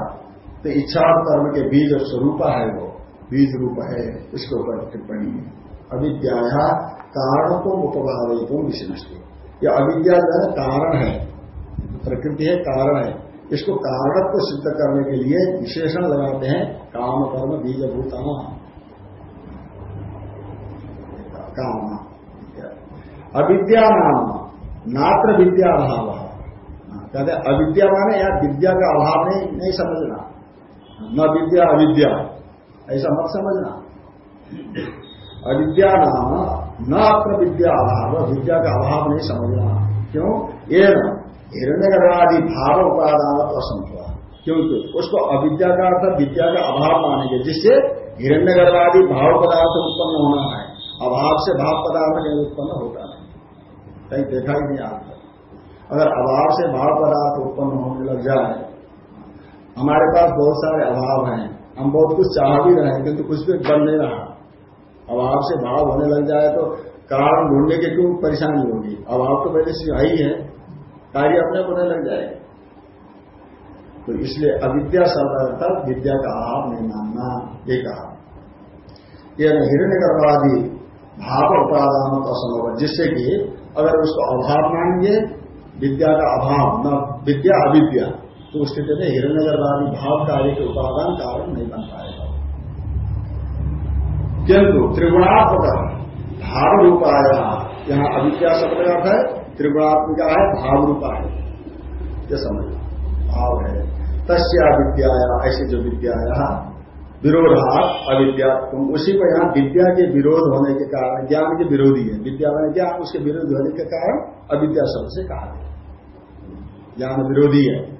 तो इच्छा और कर्म के बीज और स्वरूप है वो। बीज रूप है। इसके ऊपर टिप्पणी है। अविद्या कारण को उपभावित विशिष्ट यह अविद्या जो है, कारण है। प्रकृति है, कारण है। इसको कारण को सिद्ध करने के लिए विशेषण लगाते हैं, काम, कर्म, बीज भूताना काम। अविद्या नाम, नात्र विद्या अभाव कहते अविद्या माने या विद्या का अभाव नहीं नहीं समझना। न विद्या, अविद्या। ऐसा मत समझना। अविद्या नाम न अत्र विद्या अभाव, विद्या का अभाव नहीं समझना। क्यों? ये न हिरण्यगर्भादि भाव उपादान असंभव क्योंकि उसको अविद्या का अर्थ विद्या का अभाव मानेंगे, जिससे हिरण्यगर्भादि भाव पदार्थ उत्पन्न होना है। अभाव से भाव पदार्थ कहीं उत्पन्न होता नहीं कहीं देखा ही नहीं आता अगर अभाव से भाव पदार्थ उत्पन्न होने लग जाए, हमारे पास बहुत सारे अभाव हैं। हम बहुत कुछ चाह भी रहे हैं, किंतु कुछ भी बन नहीं रहा। अभाव से भाव होने लग जाए तो कारण ढूँढने के क्यों परेशानी होगी? अभाव तो पहले से ही है। कार्य अपने नहीं लग जाएगा तो इसलिए अविद्या शब्द विद्या का अभाव नहीं मानना, ये कहा। यह हिरण्य गर्भादि भाव उपादान का संभव जिससे कि अगर उसको अभाव मानेंगे, विद्या का अभाव, न विद्या अविद्या तो उस स्थिति में हिरण्य गर्भादि भाव कार्य के उपादान कारण नहीं बन पाएगा। किंतु त्रिगुणात्मक भाव रूपाया यहाँ अविद्या शब्द है त्रिगुणात्मिका है भाव रूपा है ये समझ। भाव है। तस्या विद्या ऐसी जो विद्या विरोधात अविद्या तुम उसी को यहाँ विद्या के विरोध होने के कारण, ज्ञान के विरोधी है। विद्या में ज्ञान, उसके विरोध होने के कारण अविद्या शब्द से कहा गया। ज्ञान विरोधी है।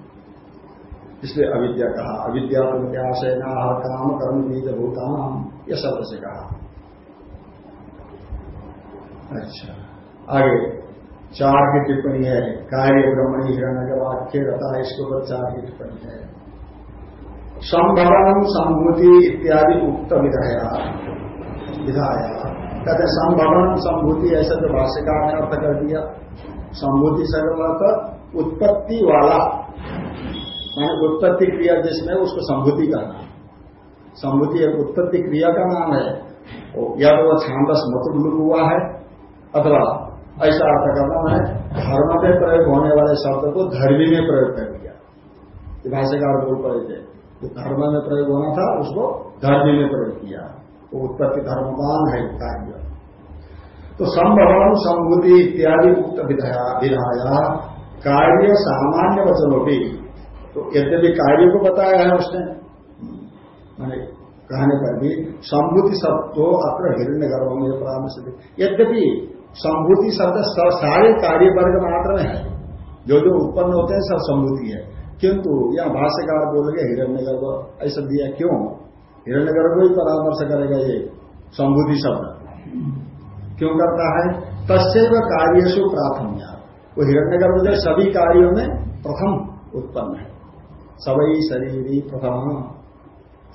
इसलिए अविद्या कहा अविद्या तुम क्या से ना काम कर्म बीज भूतान यह शब्द से कहा। अच्छा। आगे। चार की टिप्पणी है, कार्य ब्रह्मणी हिरण्य वाक्य रहता है इसके ऊपर चार की टिप्पणी है। संभवन संभूति इत्यादि उक्त विधाया। विधाया। कहते संभवन संभूति, ऐसा जो भाष्यकार ने अर्थ कर दिया। संभूति सर्वत उत्पत्ति वाला। माने उत्पत्ति क्रिया जिसमें उसको संभूति कहना संभूति एक उत्पत्ति क्रिया का नाम है। या तो वह छांदस मतुल हुआ है, अथवा ऐसा अर्थ करना है धर्म में प्रयोग होने वाले शब्द को धर्मी में प्रयोग कर दिया। भाष्यकार बोल पड़े थे जो धर्म में प्रयोग होना था, उसको धर्मी में प्रयोग किया। वो उत्पत्ति धर्मवान है, कार्य। तो संभवन संभूति इत्यादि उक्त विधाया कार्य सामान्य वचनों भी तो यद्यपि कार्य को बताया है उसने। मैंने कहने पर भी संभूति शब्द तो अत्र हिरण्य गर्भ में परामर्श यद्यपि संभूति शब्द सारे कार्य वर्ग मात्र में है। जो जो उत्पन्न होते हैं, सब संभूति है। किंतु, यह भाष्यकार बोलेंगे हिरण्य गर्भ ऐसा दिया क्यों? हिरण्य गर्भ ही परामर्श करेगा ये संबुद्धि शब्द। क्यों करता है? तस्व कार्यसु प्राथम्या। वो हिरण्य गर्भ जो सभी कार्यों में प्रथम उत्पन्न है। सवई शरीर प्रथम।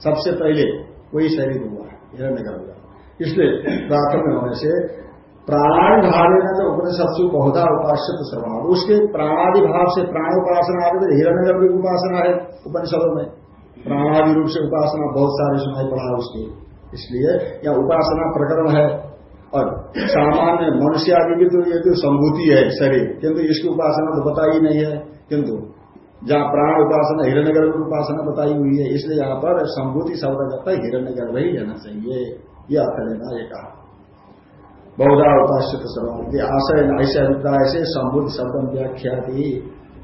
सबसे पहले वही शरीर हुआ है हिरण्य गर्भ इसलिए प्राथम होने से प्राणादि भाव में तो उपनिषद बहुधा उपास्य तो सर्वनाथ उसके प्राणादि भाव से प्राण उपासना आगे तो हिरण्य की उपासना है उपनिषदों में, प्राणादि रूप से उपासना बहुत सारे सुनाई पड़ा उसके। इसलिए यह उपासना प्रकरण है और सामान्य मनुष्य आदि की तो ये तो संभूति है शरीर। किंतु इसकी उपासना तो बताई नहीं है। किंतु जहाँ प्राण उपासना हिरण्य गर्भ की उपासना बताई हुई है, इसलिए यहाँ पर संभूति शब्द करता है हिरण्य गर्भ ही रहना चाहिए। यह अर्थ लेना ये कहा। बहुधा उपास्य सर्वांति आशय ऐसे अभिप्राय से संबुद्ध शब्द व्याख्या थी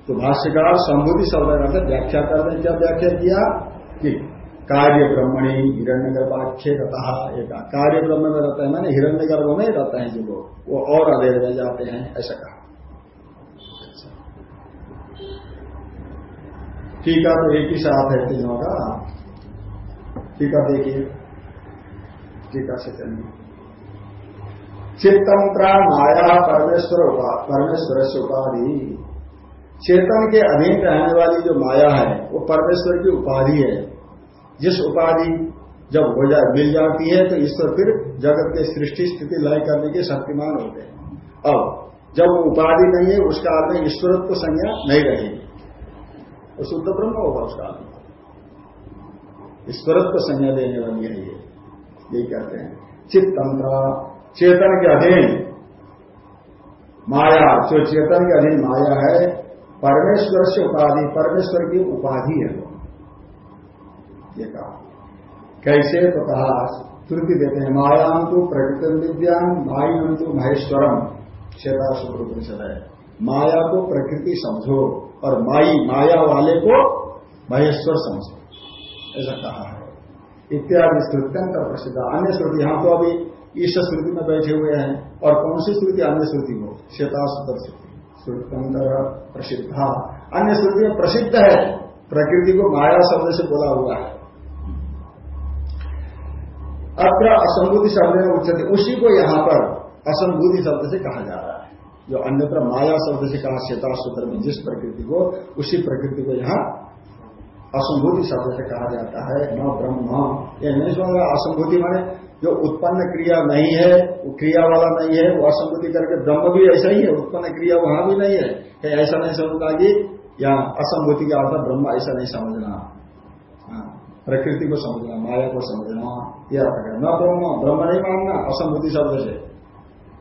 तो भाष्यकार संबुद्धि शब्द का व्याख्या करते क्या व्याख्या किया? कि कार्य ब्रह्मणी हिरण्य गर्भाख्य रहता एक कार्य ब्रह्म में रहता है, मैंने हिरण्य गर्भ में रहते हैं जो लोग। वो और अधेर में जाते हैं, ऐसा कहा। टीका तो एक ही साथ है तीनों का। टीका देखिए। टीका से चलिए। चित्तंत्रा माया परमेश्वर परमेश्वर से उपाधि। चेतन के अधीन रहने वाली जो माया है, वो परमेश्वर की उपाधि है। जिस उपाधि जब हो जाए मिल जाती है तो ईश्वर फिर जगत के सृष्टि स्थिति लय करने के शक्तिमान होते हैं। अब, जब उपाधि नहीं है उसका अर्थ ईश्वरत्व को संज्ञा नहीं रहेगी। वो शुद्ध ब्रह्म होगा उसका अर्थ ईश्वरत्व संज्ञा देने वाली है ये। कहते हैं। चित्तंत्र चेतन के अधीन। माया, जो चेतन के अधीन माया है, परमेश्वर से उपाधि, परमेश्वर की उपाधि है वो। ये कहा। कैसे? तो कहा, श्रुति देते हैं मायांतु प्रकृति विद्यान मायांतु महेश्वरम श्वेता शुक्र है माया को प्रकृति समझो, और माई, माया वाले को महेश्वर समझो। ऐसा कहा है। इत्यादि श्रुत्यंतर प्रसिद्ध। अन्य श्रुति, यहाँ तो अभी ईश श्रुति में बैठे हुए हैं। और कौन सी श्रुति अन्य श्रुति हो श्वेताशुतर श्रुति श्रुतंतर प्रसिद्ध। अन्य श्रुति में प्रसिद्ध है। प्रकृति को माया शब्द से बोला हुआ है। अत्र असंभूति शब्द में उच्चते। उसी को यहाँ पर असंभूति शब्द से कहा जा रहा है। जो अन्यत्र माया शब्द से कहा श्वेता सूत्र में जिस प्रकृति को, उसी प्रकृति को यहाँ असंभूति शब्द से कहा जाता है। न ब्रह्म। ये नहीं सुना असंभूति माने जो उत्पन्न क्रिया नहीं है वो क्रिया वाला नहीं है वो असंगति करके ब्रह्म भी ऐसा ही है उत्पन्न क्रिया वहाँ भी नहीं है। कहीं ऐसा नहीं समझना कि या असंभूति का अर्थ ब्रह्म ऐसा नहीं समझना। हाँ, प्रकृति को समझना माया को समझना यह अर्थ है। न ब्रह्म ब्रह्म नहीं मानना असंभूति शब्द से।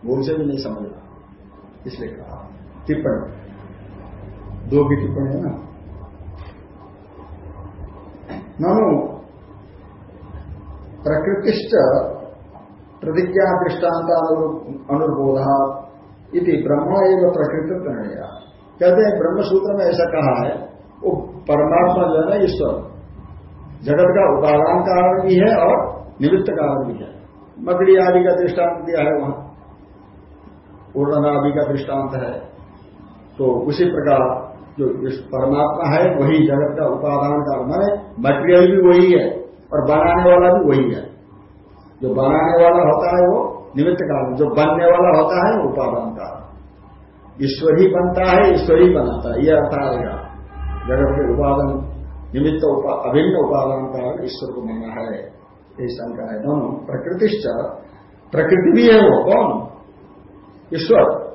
भूल से भी नहीं समझना। इसलिए कहा टिप्पणी। दो की टिप्पणी है ना? ननु प्रकृतिश्च प्रतिज्ञा दृष्टांत अनुर्बोधा इति ब्रह्म एवं प्रकृति प्रणया कहते हैं ब्रह्म सूत्र में ऐसा कहा है, वो परमात्मा जो है ईश्वर। जगत का उपादान कारण भी है और निमित्त कारण भी है। मकड़ी आदि का दृष्टांत दिया है वहाँ। पूर्ण आदि का दृष्टांत है। तो उसी प्रकार जो परमात्मा है, वही जगत का उपादान कारण माने मटेरियल भी वही है। और बनाने वाला भी वही है। जो बनाने वाला होता है वो निमित्त कारण जो बनने वाला होता है उपादान कारण ईश्वर ही बनता है ईश्वर ही बनाता है यह अर्थ आएगा जगत के उपादान निमित्त उपा, अभिन्न उपादान कारण ईश्वर को माना है। ये शंका है। दोनों प्रकृतिश्च प्रकृति भी है वो कौन? ईश्वर।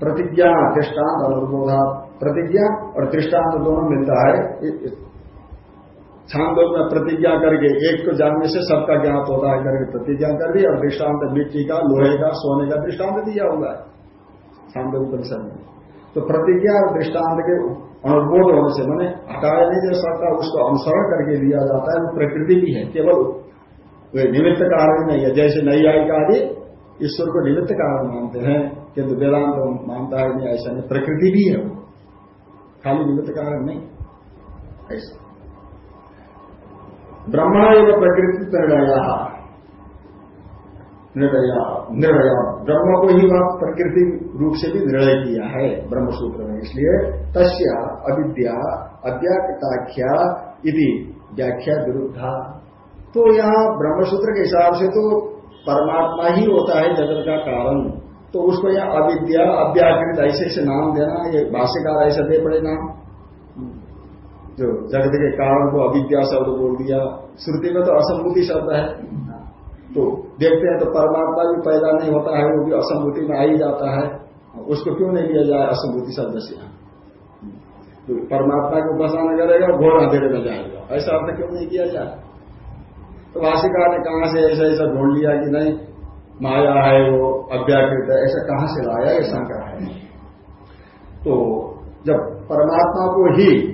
प्रतिज्ञा दृष्टांत अनुबोधा प्रतिज्ञा और दृष्टांत दोनों मिलता है। छांदोग में प्रतिज्ञा करके एक को जानने से सबका ज्ञात होता है करके प्रतिज्ञा कर दी और दृष्टांत मिट्टी का, लोहे का, सोने का दृष्टांत दिया हुआ है। छांदोग परिषद में। तो प्रतिज्ञा और दृष्टांत के अनुबोध होने से मैंने हटाया नहीं जा सकता, उसको अनुसरण करके दिया जाता है, वो प्रकृति भी है, केवल वे निमित्त कारण नहीं है। जैसे नई आई का आदि, ईश्वर को निमित्त कारण मानते हैं, किंतु वेदांत मानता है नहीं ऐसा नहीं, प्रकृति भी है खाली निमित्त कारण नहीं। ऐसा। ब्रह्मा एवं प्रकृति निर्णय निर्णय निर्णय। ब्रह्म को ही वह प्रकृति रूप से भी निर्णय किया है ब्रह्म सूत्र में। इसलिए तस्या अविद्या अव्याख्या यदि व्याख्या विरुद्धा। तो यहाँ ब्रह्मसूत्र के हिसाब से तो परमात्मा ही होता है जगत का कारण। तो उसको यह अविद्या, अव्याकृत ऐसे ऐसे नाम देना, ये भाष्यकार ऐसा दे पड़े नाम। जो जगत के कारण को अविद्या शब्द बोल दिया। श्रुति में तो असंभूति शब्द है। तो देखते हैं तो परमात्मा भी पैदा नहीं होता है, वो भी असंभूति में आ ही जाता है। उसको क्यों नहीं लिया जाए असंभूति शब्द से? तो परमात्मा को उपासना करेगा घोर अंधेरे में जाएगा। ऐसा अर्थ क्यों नहीं किया जाए? तो भाषिकार ने कहा से ऐसा ऐसा ढूंढ लिया कि नहीं, माया है वो, अव्याकृत है, ऐसा कहाँ से लाया? ये शंका है। तो जब परमात्मा को ही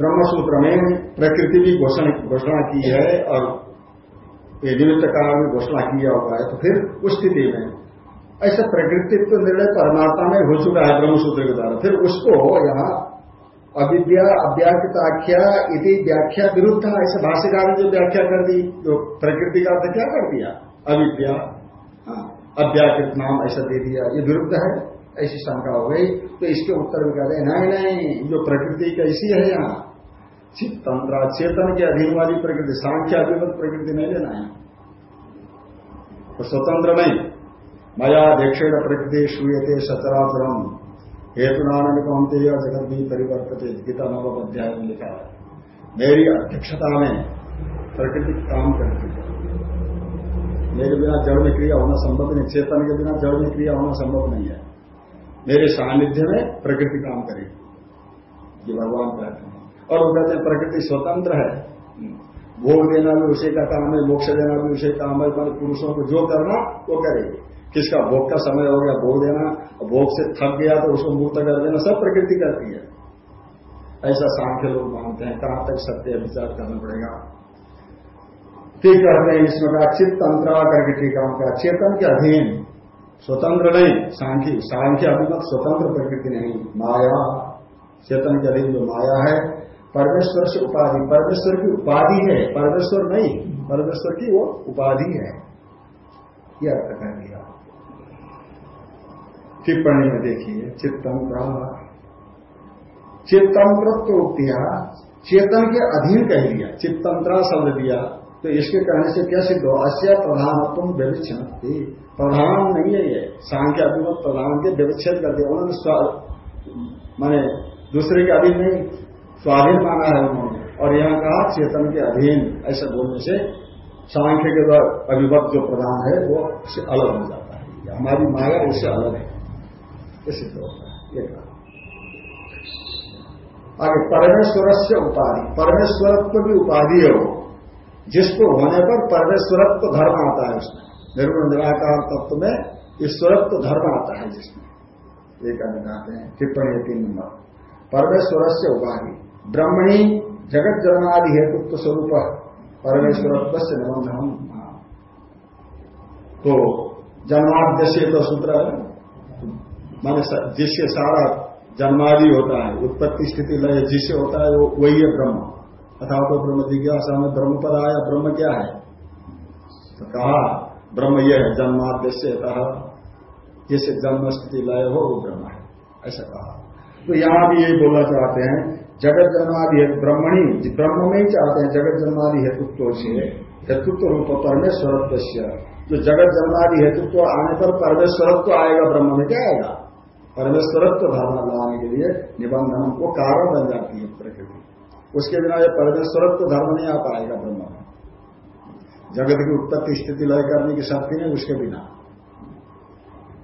ब्रह्मसूत्र में प्रकृति भी घोषणा की है और निमित्त कारण में घोषणा किया हुआ है तो फिर उस स्थिति में ऐसा प्रकृतित्व तो निर्णय परमात्मा में हो चुका है ब्रह्मसूत्र के द्वारा। फिर उसको यहाँ अविद्या अव्याख्या इति व्याख्या विरुद्ध ऐसे भाष्यकार ने जो व्याख्या कर दी जो प्रकृति का अर्थ क्या कर दिया? अविद्या। हाँ, अव्याकृत नाम ऐसा दे दिया। ये विरुद्ध है ऐसी शंका हो गई। तो इसके उत्तर में कहते हैं नहीं नहीं जो प्रकृति कैसी है यहाँ? चित्तंत्र चेतन के अधीन वाली प्रकृति, सांख्या प्रकृति नहीं लेना है। तो स्वतंत्र नहीं मया दीक्षेण प्रकृति श्रूयते सचराचरम। हेतु नारायण कौनते जगत भी परिवर्तित, गीता नव अध्याय में लिखा है। मेरी अध्यक्षता में प्रकृति काम करती है। मेरे बिना जड़ में क्रिया होना संभव नहीं, चेतन के बिना जड़ में क्रिया होना संभव नहीं है। मेरे सानिध्य में प्रकृति काम करेगी। ये भगवान कहते हैं। और वो कहते हैं प्रकृति स्वतंत्र है, भोग देना भी उसी का काम है, मोक्ष देना भी उसी काम है मान पुरुषों को जो करना, वो करेगी। किसका भोग का समय हो गया, भोग देना भोग से थक गया तो उसको मुक्त कर देना, सब प्रकृति करती है। ऐसा सांख्य लोग मानते हैं, कहाँ तक सत्य विचार करना पड़ेगा? ठीक कहते हैं इसमें कहा चित्त तंत्र करके टीका का चेतन के अधीन स्वतंत्र नहीं, सांख्य सांख्य अभिमत स्वतंत्र प्रकृति नहीं, माया, चेतन के अधीन जो माया है परमेश्वर से उपाधि। परमेश्वर की उपाधि है, परमेश्वर नहीं, परमेश्वर की वो उपाधि है। यह अर्थ कर दिया। टिप्पणी में देखिए, चित्तम चित्तंत्र चित्तंत्र दिया चेतन के अधीन कह दिया, चित्तंत्र शब्द दिया। तो इसके कहने से क्या सिद्ध हो? अश्य प्रधानत्व व्यविच्छन प्रधान नहीं है ये, सांख्य अभिमत प्रधान के व्यविच्छेद कर दिया। उन्होंने माने दूसरे के अधीन नहीं। स्वाधीन माना है उन्होंने। और यहाँ कहा, चेतन के अधीन, ऐसे बोलने से सांख्य के द्वारा अभिभक्त जो प्रधान है, वो उससे अलग हो जाता है। हमारी माया उससे अलग है। ये सिद्ध होता है। ये कहा। आगे परमेश्वर से उपाधि। परमेश्वरत्व भी उपाधि है वो। जिसको होने पर परमेश्वरत्व धर्म आता है उसमें। निर्गुण निराकार तत्व में ईश्वरत्व धर्म आता है जिसमें। एक अन्य कहते हैं, टिप्पणी तीन नंबर। परमेश्वर से उपाधि। ब्रह्मणी जगत जन्मादि हेतुत्व स्वरूप परमेश्वर से निबंधन तो जन्माद्य तो सूत्र माने जिससे सारा जन्मादि होता है, उत्पत्ति स्थिति लय जिससे होता है, वो वही है ब्रह्म। अथा तो ब्रह्म जिज्ञासा में ब्रह्म पर आया, ब्रह्म क्या है? तो कहा, ब्रह्म यह है जन्माद्य से जिससे जन्म स्थिति लय हो, वो ब्रह्म है। ऐसा कहा। तो यहाँ भी यही बोलना चाहते हैं जगत जन्मादि हेतु ब्रह्मणी ब्रह्म में ही चाहते हैं जगत जन्मादि हेतुत्व से हेतुत्व रूप परमेश्वरत्व जो जगत जन्मादि हेतुत्व आने पर परमेश्वरत्व आएगा ब्रह्म में क्या आएगा? परमेश्वरत्व धारणा लाने के लिए निबंधन को कारण बन जाती है प्रकृति। उसके बिना ये परमेश्वरत्व धर्म नहीं आ पाएगा ब्रह्म में जगत की उत्पत्ति स्थिति लय करने की शक्ति नहीं उसके बिना।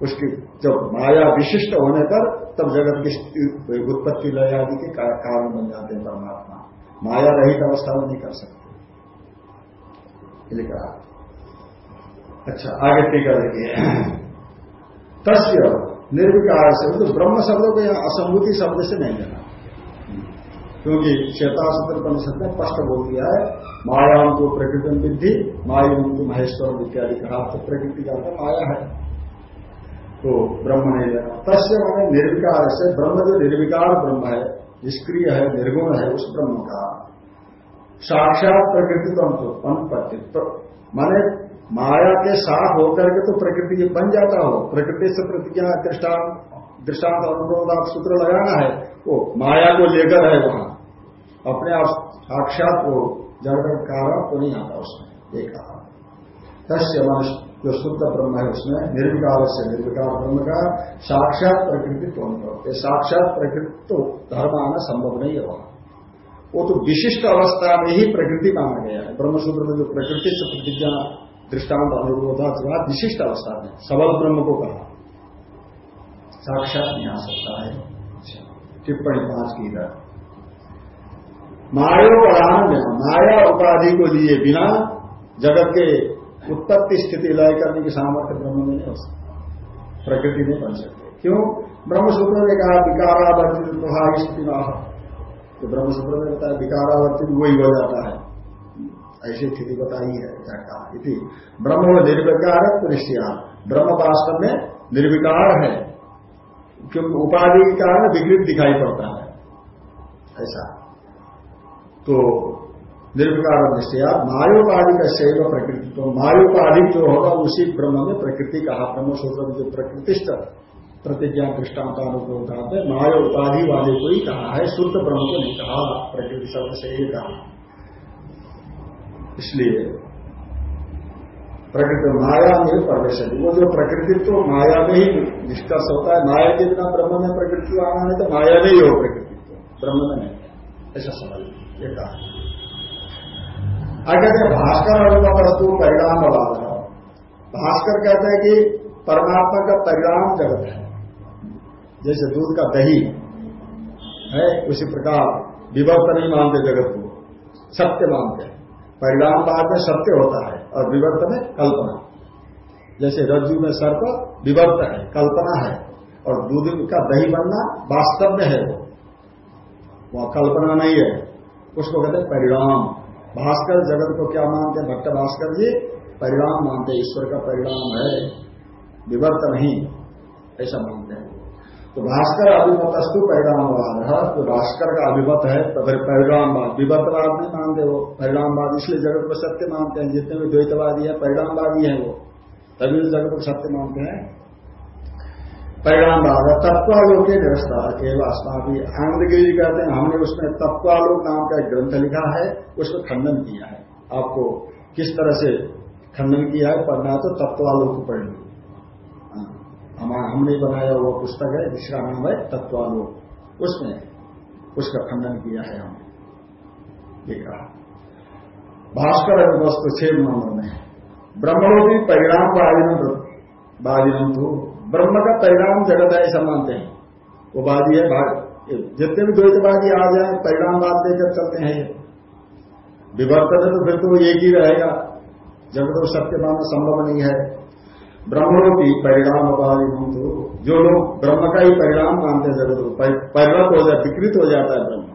उसकी जब माया विशिष्ट होने पर तब जगत की उत्पत्ति लय आदि के कारण बन जाते हैं परमात्मा। माया रहित अवस्था में नहीं कर सकते। कहा अच्छा आगे टीका देखिए। तस्य निर्विकार से तो ब्रह्म शब्द को यहाँ असंभूति शब्द से नहीं लेना। क्योंकि चेताशत्र परिषद ने स्पष्ट बोल दिया है मायाम को प्रकृति विद्धि, माया को महेश्वर इत्यादि कहा तो प्रकृति का माया है। तो ब्रह्म नहीं लेना तस्य मैंने निर्विकार से ब्रह्म जो निर्विकार ब्रह्म है, निष्क्रिय है, निर्गुण है, उस ब्रह्म का। साक्षात प्रकृति तो अनुपत्ति माने माया के साथ होकर के तो प्रकृति बन जाता हो। प्रकृति से प्रतिज्ञा, दृष्टांत दृष्टांत, अनुरोधात, सूत्र लगाना है, वो माया को लेकर है वहाँ। अपने आप साक्षात वो जगत कारण तो नहीं आता उसमें। एक कहा। तस्य मनुष्य जो शुद्ध ब्रह्म है उसमें, निर्विकार से, निर्विकार ब्रह्म का साक्षात प्रकृति तो ये साक्षात प्रकृति तो धर्म आना संभव नहीं है वहाँ वो तो विशिष्ट अवस्था में ही प्रकृति माना गया है। ब्रह्मसूत्र में जो प्रकृति से प्रतिज्ञा, दृष्टांत, अनुरोधा विशिष्ट अवस्था में, सबल ब्रह्म को कहा। साक्षात नहीं आ सकता है। टिप्पणी पाँच की इधर माया उपाधि को लिए बिना जगत के उत्पत्ति स्थिति लय करने की सामर्थ्य ब्रह्म में नहीं हो सकती। प्रकृति नहीं बन सकती क्यों? ब्रह्मसूत्र ने कहा, विकारावर्तित प्रभाव स्थिति ना तो ब्रह्मसूत्र ने बताया, विकारावर्तित वही हो जाता है। ऐसी स्थिति बताई है, क्या कहा? ब्रह्म निर्विकार पुनिष्ठिया ब्रह्म वास्तव में निर्विकार है। क्योंकि उपाधि के कारण विकृत दिखाई पड़ता है। ऐसा। तो निर्विकार निश्चय मायोपाधि का शैव प्रकृति तो मायोपाधि जो होगा, उसी ब्रह्म में प्रकृति कहा ब्रह्म सूत्र में जो प्रकृतिष्ठ प्रतिज्ञा दृष्टांतानुकूल कहा माया उपाधि वाले को ही कहा है, शुद्ध ब्रह्म को नहीं कहा, प्रकृति शब्द से ही कहा। इसलिए प्रकृति माया में प्रवेश है। वो जो प्रकृति तो माया में ही निष्कर्ष होता है, माया के बिना ब्रह्म में प्रकृति आना नहीं तो माया में ही हो प्रकृति ब्रह्म में नहीं। ऐसा समझ ये कहा। आगे भास्कर और वस्तु परिणाम वाद है भास्कर कहते हैं कि परमात्मा का परिणाम जगत है। जैसे दूध का दही है, उसी प्रकार विभक्त नहीं मानते जगत को, सत्य मानते परिणाम बाद में सत्य होता है और विवर्त में कल्पना। जैसे रज्जु में सर्प विवर्त है, कल्पना है, और दूध का दही बनना वास्तव में है वो। वह कल्पना नहीं है। उसको कहते हैं परिणाम। भास्कर जगत को क्या मानते हैं? भट्ट भास्कर जी, परिणाम मानते हैं, ईश्वर का परिणाम है। विवर्त नहीं, ऐसा मानते हैं। तो भास्कर अभिमत अभिमतस्तु परिणामवाद है। तो भास्कर का अभिमत है तो फिर परिणामवाद, विवर्तवाद नहीं मानते वो। परिणामवाद इसलिए जगत को सत्य मानते हैं, जितने भी द्वैतवादी है, परिणामवादी है वो। तभी जगत को सत्य मानते हैं। परिणाम भाव है तत्वालोक के निरस्ता केवल अस्मापी आनंदगिरी जी कहते हैं। हमने उसमें तत्वालोक नाम का एक ग्रंथ लिखा है उसको खंडन किया है। आपको किस तरह से खंडन किया है? पढ़ना तो तत्वालोक पढ़ ली हाँ, हमने बनाया वो पुस्तक है जिसका नाम है तत्वालोक। उसमें उसका खंडन किया है हमने। कहा। भास्कर वस्तु छह नंबर में। ब्रह्मलोकी परिणाम बाधिनम तो ब्रह्म का परिणाम जगत है, ऐसा मानते हैं। वो वादी है, भाग जितने भी द्वैतवादी आ जाए, परिणाम बात लेकर चलते हैं ये। विवर्तन तो फिर तो एक ही रहेगा। जगत को सत्य मानना संभव नहीं है। ब्रह्मों की परिणाम उपाधि तो जो लोग ब्रह्म का ही परिणाम मानते हैं जगत को परिणत हो जाए, विकृत हो जाता है ब्रह्म।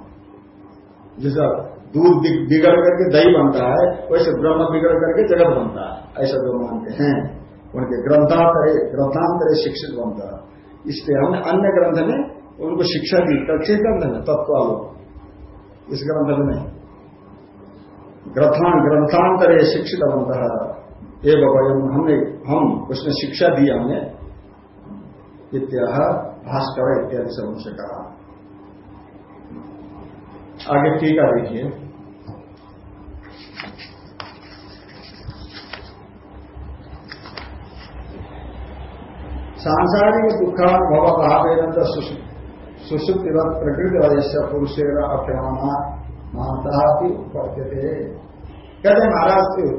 जैसा दूध बिगड़ करके दही बनता है, वैसे ब्रह्म बिगड़ करके जगत बनता है, ऐसा जो मानते हैं। उनके ग्रंथांतरे ग्रंथांतरे शिक्षित बनता इसलिए हमने अन्य ग्रंथ में उनको शिक्षा दी किस ग्रंथ में तत्वालोक इस ग्रंथ में नहीं। ग्रथान ग्रंथांतरे शिक्षित बनता एवं वयम हमने, हम उसने शिक्षा दी हमने। इत्या भास्कर इत्यादि से उनसे कहा। आगे टीका देखिए। सांसारिक दुखानुभव भावेन सुसुप्तिवत प्रकृति वजस्य पुरुषेर अभ्यमाना मानता उपलब्ध कहते महाराज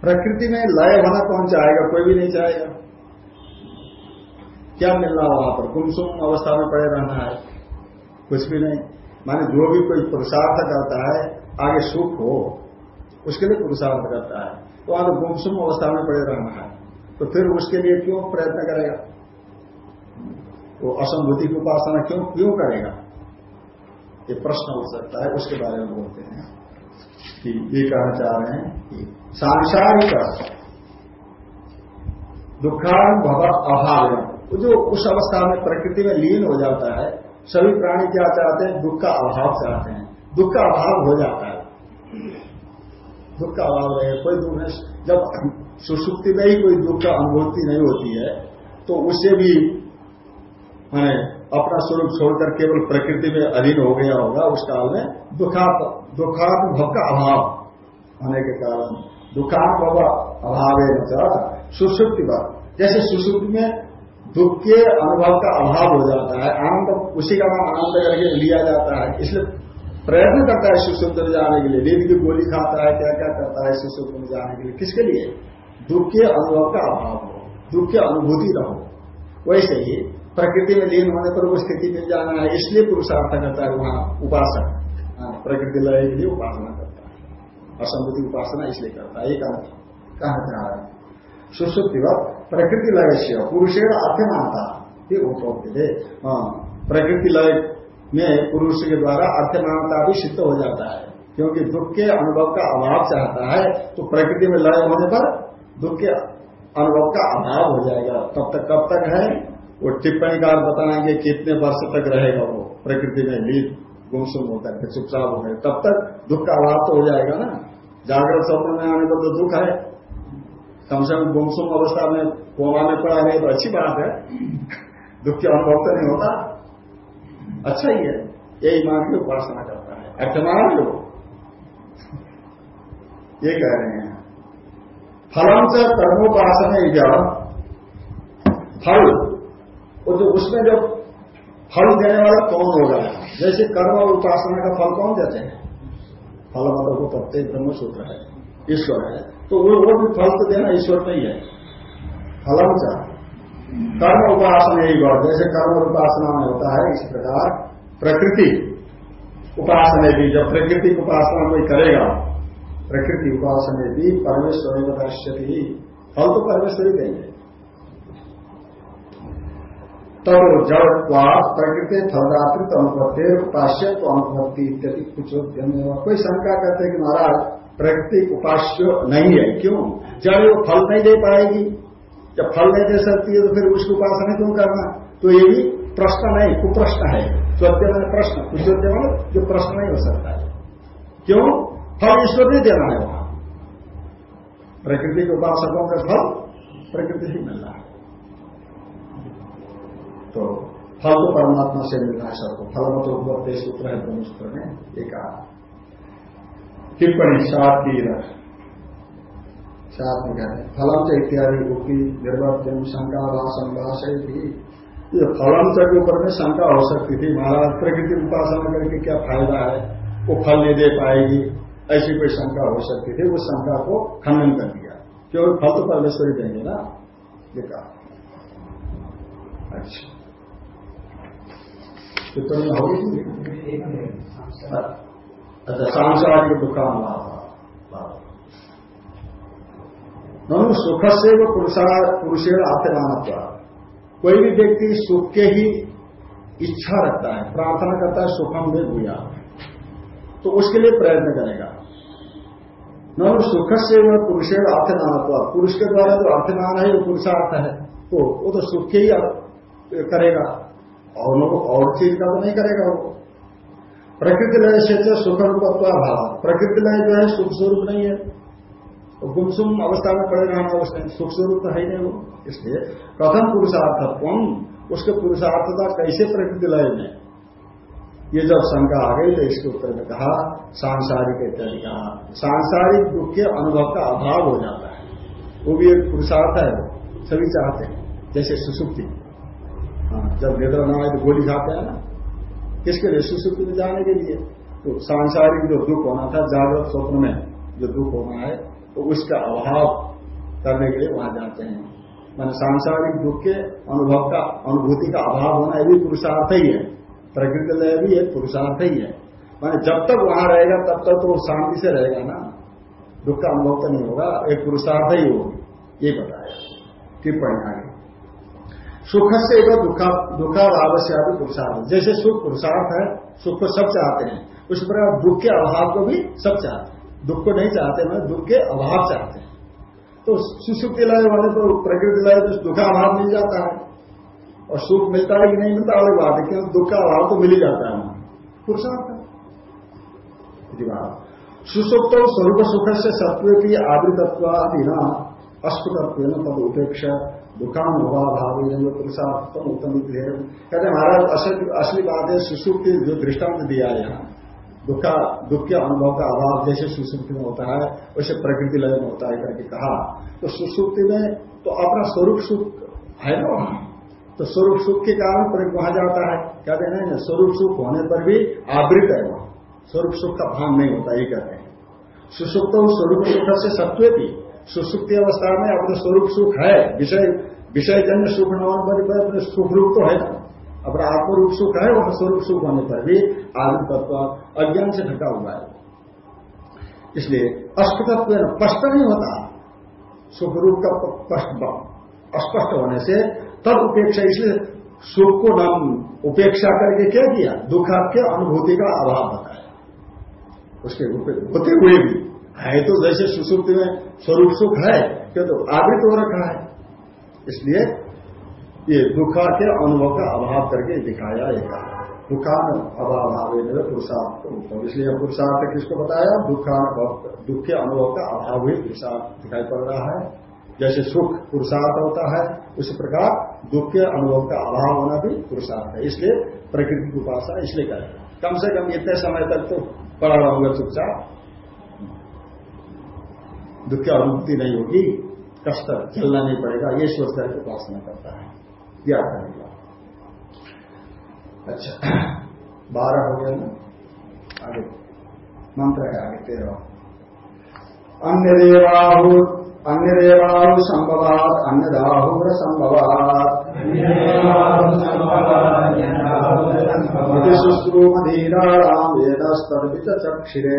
प्रकृति में लय होना कौन चाहेगा? कोई भी नहीं चाहेगा। क्या मिल रहा वहाँ पर? गुमसुम अवस्था में पड़े रहना है। कुछ भी नहीं। माने जो भी कोई पुरुषार्थ करता है, आगे सुख हो, उसके लिए पुरुषार्थ करता है। तो वहाँ तो गुमसुम अवस्था में पड़े रहना है। तो फिर उसके लिए क्यों प्रयत्न करेगा? वो असंभूति की उपासना क्यों क्यों करेगा? ये प्रश्न हो सकता है, उसके बारे में बोलते हैं कि ये कहना चाह रहे हैं कि सांसारिक दुखानुभव अभाव। जो उस अवस्था में प्रकृति में लीन हो जाता है, सभी प्राणी क्या चाहते हैं? दुख का अभाव चाहते हैं। दुख का अभाव हो जाता है। दुख का अभाव रहे कोई दुख जब सुसुप्ति में ही कोई दुख का अनुभूति नहीं होती है तो उससे भी, मैंने अपना स्वरूप छोड़कर केवल प्रकृति में अधीन हो गया होगा, उस काल में दुखानुभव का अभाव होने के कारण दुखानुभव अभाव सुसुप्ति बात जैसे सुसुप्ति में दुख के अनुभव का अभाव हो जाता है, आनंद, उसी का नाम आनंद करके लिया जाता है, इसलिए प्रयत्न करता है सुसुप्त में जाने के लिए। नींद की गोली खाता है क्या क्या करता है सुसुप्त में जाने के लिए। किसके लिए? दुख के अनुभव का अभाव हो दुख की अनुभूति न हो। वैसे ही प्रकृति में लीन होने पर वो स्थिति मिल जाना है इसलिए पुरुषार्थ करता है वहाँ उपासक हाँ, प्रकृति लय के लिए उपासना करता है। असंभूति उपासना इसलिए करता है ये कहा जा रहा है। सुसुप्ति वक्त प्रकृति लय से पुरुषेण अर्थमानता ये थे हाँ, प्रकृति लय में पुरुष के द्वारा अर्थमानता भी सिद्ध हो जाता है क्योंकि दुख के अनुभव का अभाव चाहता है तो प्रकृति में लय होने पर दुख के अनुभव का अभाव हो जाएगा। तब तक कब तक है? वो टिप्पणी टिप्पणीकार बताएँगे, कितने वर्ष तक रहेगा वो प्रकृति में लीन, गुमसुम होकर के चुपचाप हो। गए तब तक दुख का अभाव तो हो जाएगा ना। जागृत स्वप्न में आने पर तो दुख है। कम से कम गुमसुम अवस्था में कोमा में पड़ा रहे तो अच्छी बात है। दुख के अनुभव तो नहीं होता। अच्छा ही है। यही मान की उपासना करता है। अर्थमान लोग। ये कह रहे हैं। फलम से कर्मोपासना फल। वो जो उसमें जब फल देने वाला कौन होगा? जैसे कर्म और उपासना का फल कौन देते हैं? फल मतलब वो प्रत्येक ब्रह्म सूत्र है, ईश्वर है। तो वो वो भी फल तो देना ईश्वर नहीं है फलम चा कर्म उपासना ही गौर जैसे कर्म और उपासना में होता है इस प्रकार प्रकृति। उपासना भी, जब प्रकृति उपासना कोई करेगा प्रकृति उपासना भी परमेश्वर दर्शती फल तो परमेश्वर ही देंगे तो जड़ प्रकृति फलदात्रित अनुपत्ति उपास्य तो अनुपत्ति इत्यादि कुछ कोई शंका करते कि महाराज, प्रकृति उपास्य नहीं है, क्यों? जड़ वो फल नहीं दे पाएगी, जब फल नहीं दे सकती है तो फिर उसकी उपासना क्यों करना? तो ये भी प्रश्न नहीं, कुप्रश्न है। चौद्य मैंने प्रश्न कुचोद्य जो प्रश्न नहीं हो सकता है। क्यों? फल ईश्वर नहीं देना है। वहाँ प्रकृति के उपासकों का फल प्रकृति ही मिल रहा है। तो फल तो परमात्मा से मिल रहा है सबको। फल मत उपलब्ध सूत्र है, ब्रह्म सूत्र में एक टिप्पणी, सात की सात में कहते हैं फलम से इत्यादि उक्ति निर्वर्तन शंका संभाषय भी। ये फलम से के ऊपर में शंका हो सकती थी। महाराज प्रकृति उपासना करके क्या फ़ायदा है? वो फल नहीं दे पाएगी। ऐसी कोई शंका हो सकती थी उस शंका को खंडन कर दिया। क्योंकि फल तो परमेश्वर देंगे ना? ये कहा। अच्छा। टिप्पणी होगी? अच्छा सांसारिक दुकान ननु सुख से वो पुरुषेण आत्मानत्व कोई भी व्यक्ति सुख के ही इच्छा रखता है, प्रार्थना करता है, सुखम में भूया। तो उसके लिए प्रयत्न करेगा। न सुख से वह पुरुषेण अर्थनान पुरुष के द्वारा जो अर्थमान है वो पुरुषार्थ है। तो वो तो सुख ही करेगा। और लोग और चीज़ का तो नहीं करेगा वो। प्रकृति लय से तो सुख रूपत्व अभाव। प्रकृति लय जो है, सुख स्वरूप नहीं है। तो गुमसुम अवस्था में पड़े रहना उसने सुख स्वरूप तो है ही नहीं वो। इसलिए प्रथम पुरुषार्थत्व, उसके पुरुषार्थता कैसे प्रकृति लय में? ये जब शंका आ गई तो इसके उत्तर में कहा, सांसारिक इत्यादि कहा। सांसारिक दुख के अनुभव का अभाव हो जाता है। वो भी एक पुरुषार्थ है, सभी चाहते हैं, जैसे सुसुप्ति। हाँ जब निद्रा न आए तो गोली खाते हैं ना, किसके लिए? सुसुप्ति में जाने के लिए। तो सांसारिक जो दुख होना था, जागृत स्वप्न में जो दुख होना है तो उसका अभाव करने के लिए वहाँ जाते हैं। मैंने सांसारिक दुख के अनुभव का, अनुभूति का अभाव होना ये भी पुरुषार्थ ही है। प्रकृति लय भी एक पुरुषार्थ ही है। माने जब तक वहाँ रहेगा, तब तक तो शांति से रहेगा ना। दुख का अनुभव तो नहीं होगा, एक पुरुषार्थ ही होगी। ये बताया। टिप्पणी आगे। सुख से एक दुखा दुखाभाव से आदि पुरुषार्थ। जैसे सुख पुरुषार्थ है, सुख को सब चाहते हैं। उस प्रकार दुख के अभाव को भी सब चाहते हैं। दुख को नहीं चाहते मैं दुख के अभाव चाहते हैं। तो सुसुप्ति लय वाले तो प्रकृति लय तो दुखाभाव मिल जाता है। और सुख मिलता है कि नहीं मिलता अलग बात है क्योंकि दुख का अभाव तो मिल ही जाता है। पुरुषार्थ सुसुप्त स्वरूप सुख से सत्व की आवृतत्वादीना अष्टतत्व तब उपेक्षा दुकान भाव पुरुषार्थ उत्तम कहते महाराज, असली असली बात है, सुसुप्ति जो दृष्टांत दिया है यहाँ, दुख दुख के अनुभव का अभाव जैसे सुसुप्ति में होता है, वैसे प्रकृति लय में होता है करके कहा। तो सुसुप्ति में तो अपना स्वरूप सुख है ना तो स्वरूप सुख के कारण वहाँ जाता है। क्या कहते हैं? स्वरूप सुख होने पर भी आवृत है वहाँ। स्वरूप सुख का भान नहीं होता, ये कहते हैं। सुसुप्त स्वरूप सुख से सत्व की सुसुप्ति अवस्था में अपने स्वरूप सुख है। विषय विषय सुख न होने पर अपने सुख रूप तो है ना। अपना आत्मरूप सुख है, वहाँ स्वरूप सुख होने पर भी आदि तत्व अज्ञान से ढका हुआ है। इसलिए अष्टतत्व स्पष्ट नहीं होता। सुख रूप का स्पष्ट होने से तब उपेक्षा, इसलिए सुख को नाम उपेक्षा करके क्या किया? दुख के अनुभूति का अभाव बताया। उसके होते हुए भी। है तो जैसे सुसुप्ति में स्वरूप सुख है क्या तो आवृत हो रखा है। इसलिए ये दुखा के अनुभव का अभाव करके दिखाया एक दुखान अभाव भावे पुरुषार्थ उत्तम इसलिए पुरुषार्थ किसको बताया? दुखान दुख के अनुभव का अभाव ही पुरुषार्थ दिखाई पड़ रहा है। जैसे सुख पुरुषार्थ होता है, उसी प्रकार दुख के अनुभव का अभाव होना भी पुरुषार्थ है। इसलिए प्रकृति की उपासना इसलिए करें। कम से कम इतने समय तक तो पड़ा रहूँगा चुपचाप। दुख की अनुभूति नहीं होगी, कष्ट चलना नहीं पड़ेगा, ये सोच करके उपासना करता है। क्या करेगा? अच्छा बारह हो गया आगे, मंत्र है आगे, तेरह। अन्य देवाहु अन्य देवाहु संभवात अन्य दाहुर संभवात शुश्रूमधीराणाम वेदस्तर्पित चक्षिरे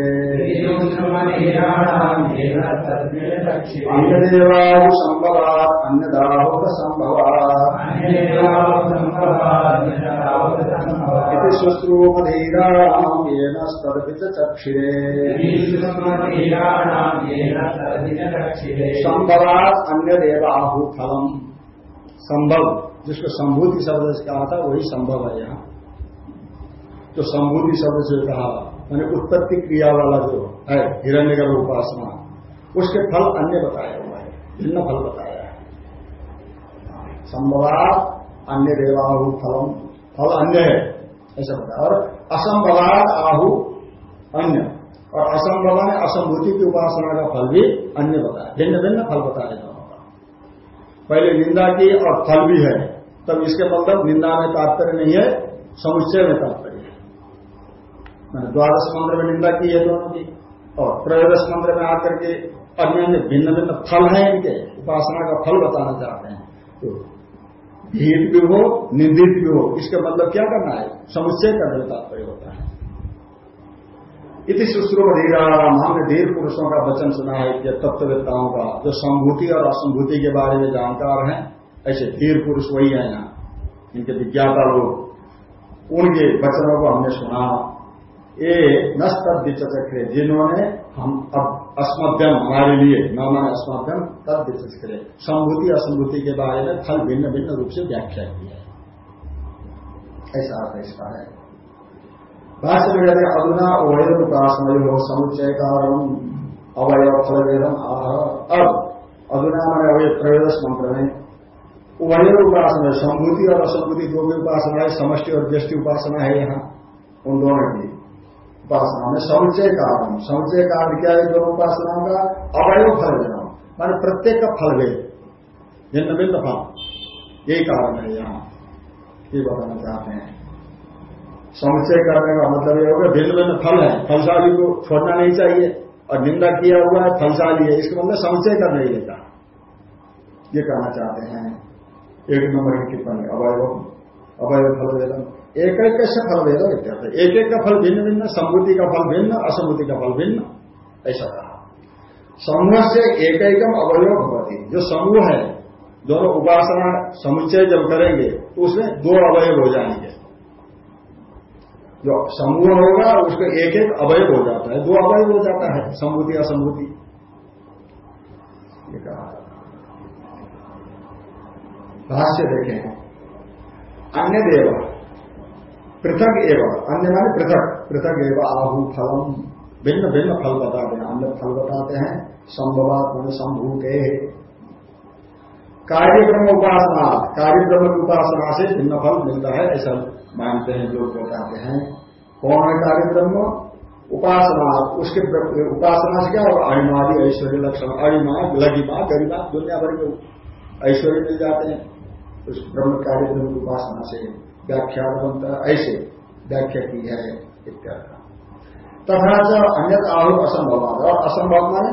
अन्य देवाहु संभवात अन्य दाहुर संभवात शुश्रूमधीराणाम वेदस्तर्पित चक्षिरे संभवात अन्य देवाहु संभव जिसको संभूति शब्द से कहा था, वही संभव है यहाँ। जो संभूति शब्द से कहा मैंने उत्पत्ति क्रिया वाला जो है, हिरण्य उपासना उसके फल अन्य बताया हुआ है, भिन्न फल बताया है। संभवात अन्य देवाहु फलम, फल अन्य है, ऐसा बताया। और असंभवात आहु अन्य, और असंभव ने असंभूति की उपासना का फल भी अन्य बताया भिन्न भिन्न फल बताया का पहले निंदा की और फल भी है। तब इसके मतलब निंदा में तात्पर्य नहीं है, समुच्चय में तात्पर्य है। मैंने द्वादश मंत्र में निंदा की है दोनों की, और त्रयोदश मंत्र में आकर के अन्य अन्य भिन्न भिन्न फल है इनके, उपासना का फल बताना चाहते हैं। तो भीत भी हो, निंदित भी हो, इसका मतलब क्या करना है? समुच्चय में तात्पर्य होता है। इति शुश्रू धीराम हमने धीर पुरुषों का वचन सुना है कि तत्ववेत्ताओं का, जो संभूति और असंभूति के बारे में जानकार हैं। ऐसे धीर पुरुष वही है यहाँ इनके विज्ञाता लोग, उनके वचनों को हमने सुना। ये नद जिन्होंने हम अब अस्मभ्यम, हमारे लिए न मन अस्मभ्यम तद विचक्रे संभूति असंभूति के बारे में फल भिन्न भिन्न रूप से व्याख्या की है। ऐसा अर्थ इसका है। भाष्य में कहते अधुना हो समुच्चय कारण अवय फल वेदम आह। अब, अधुना मैंने अवय त्रयोदश मंत्र में उभय उपासना है संभूति और असंभूति दो भी उपासना है, समष्टि और व्यष्टि उपासना है यहाँ, उन दोनों की उपासना में समुच्चय कारण समुचय कारण क्या है दोनों उपासनाओं का? अवय फल देना माने प्रत्येक का फल वेद भिन्न भिन्न फल। यही कारण है यहाँ, ये बताना चाहते हैं। समुच्चय करने का मतलब ये होगा भिन्न भिन्न फल है। फलशाली को छोड़ना नहीं चाहिए, और निंदा किया हुआ है, फलशाली है। इसका मतलब समुच्चय कर नहीं लेता ये कहना चाहते हैं। एक नंबर की टिप्पणी अवय अवय फल वेदन एक एक से फल वेदन इत्यादि एक एक का फल भिन्न भिन्न सम्भूति का फल भिन्न असम्भूति का फल भिन्न, ऐसा कहा समूह से एक एकम अवयव भगवती जो समूह है, दोनों उपासना, समुच्चय जब करेंगे तो उसमें दो अवयव हो जाएँगे। जो समूह होगा, उसका एक एक अवयव हो जाता है। दो अवयव हो जाता है सम्भूति असम्भूति ये कहा भाष्य देखें। अन्य देव। पृथक एवं। अन्य माने पृथक। पृथक एवं आहु फलम भिन्न भिन्न फल बताते हैं। अन्य फल बताते हैं। संभवात मान संभू के कार्य ब्रह्म उपासना। कार्य ब्रह्म की उपासना से भिन्न फल मिलता है, ऐसा मानते हैं लोग बताते हैं। कौन है कार्य ब्रह्म उपासना। उसके उपासना से क्या होगा? अणिमादि ऐश्वर्य लक्षण। अणिमा लगिमा गरिमा, दुनिया भर के ऐश्वर्य मिल जाते हैं। उस ब्रह्म कार्य ब्रह्म की उपासना से व्याख्या बनता ऐसे व्याख्या की है, इत्यादि। तथा जो अन्य आहु असंभव और असंभव माने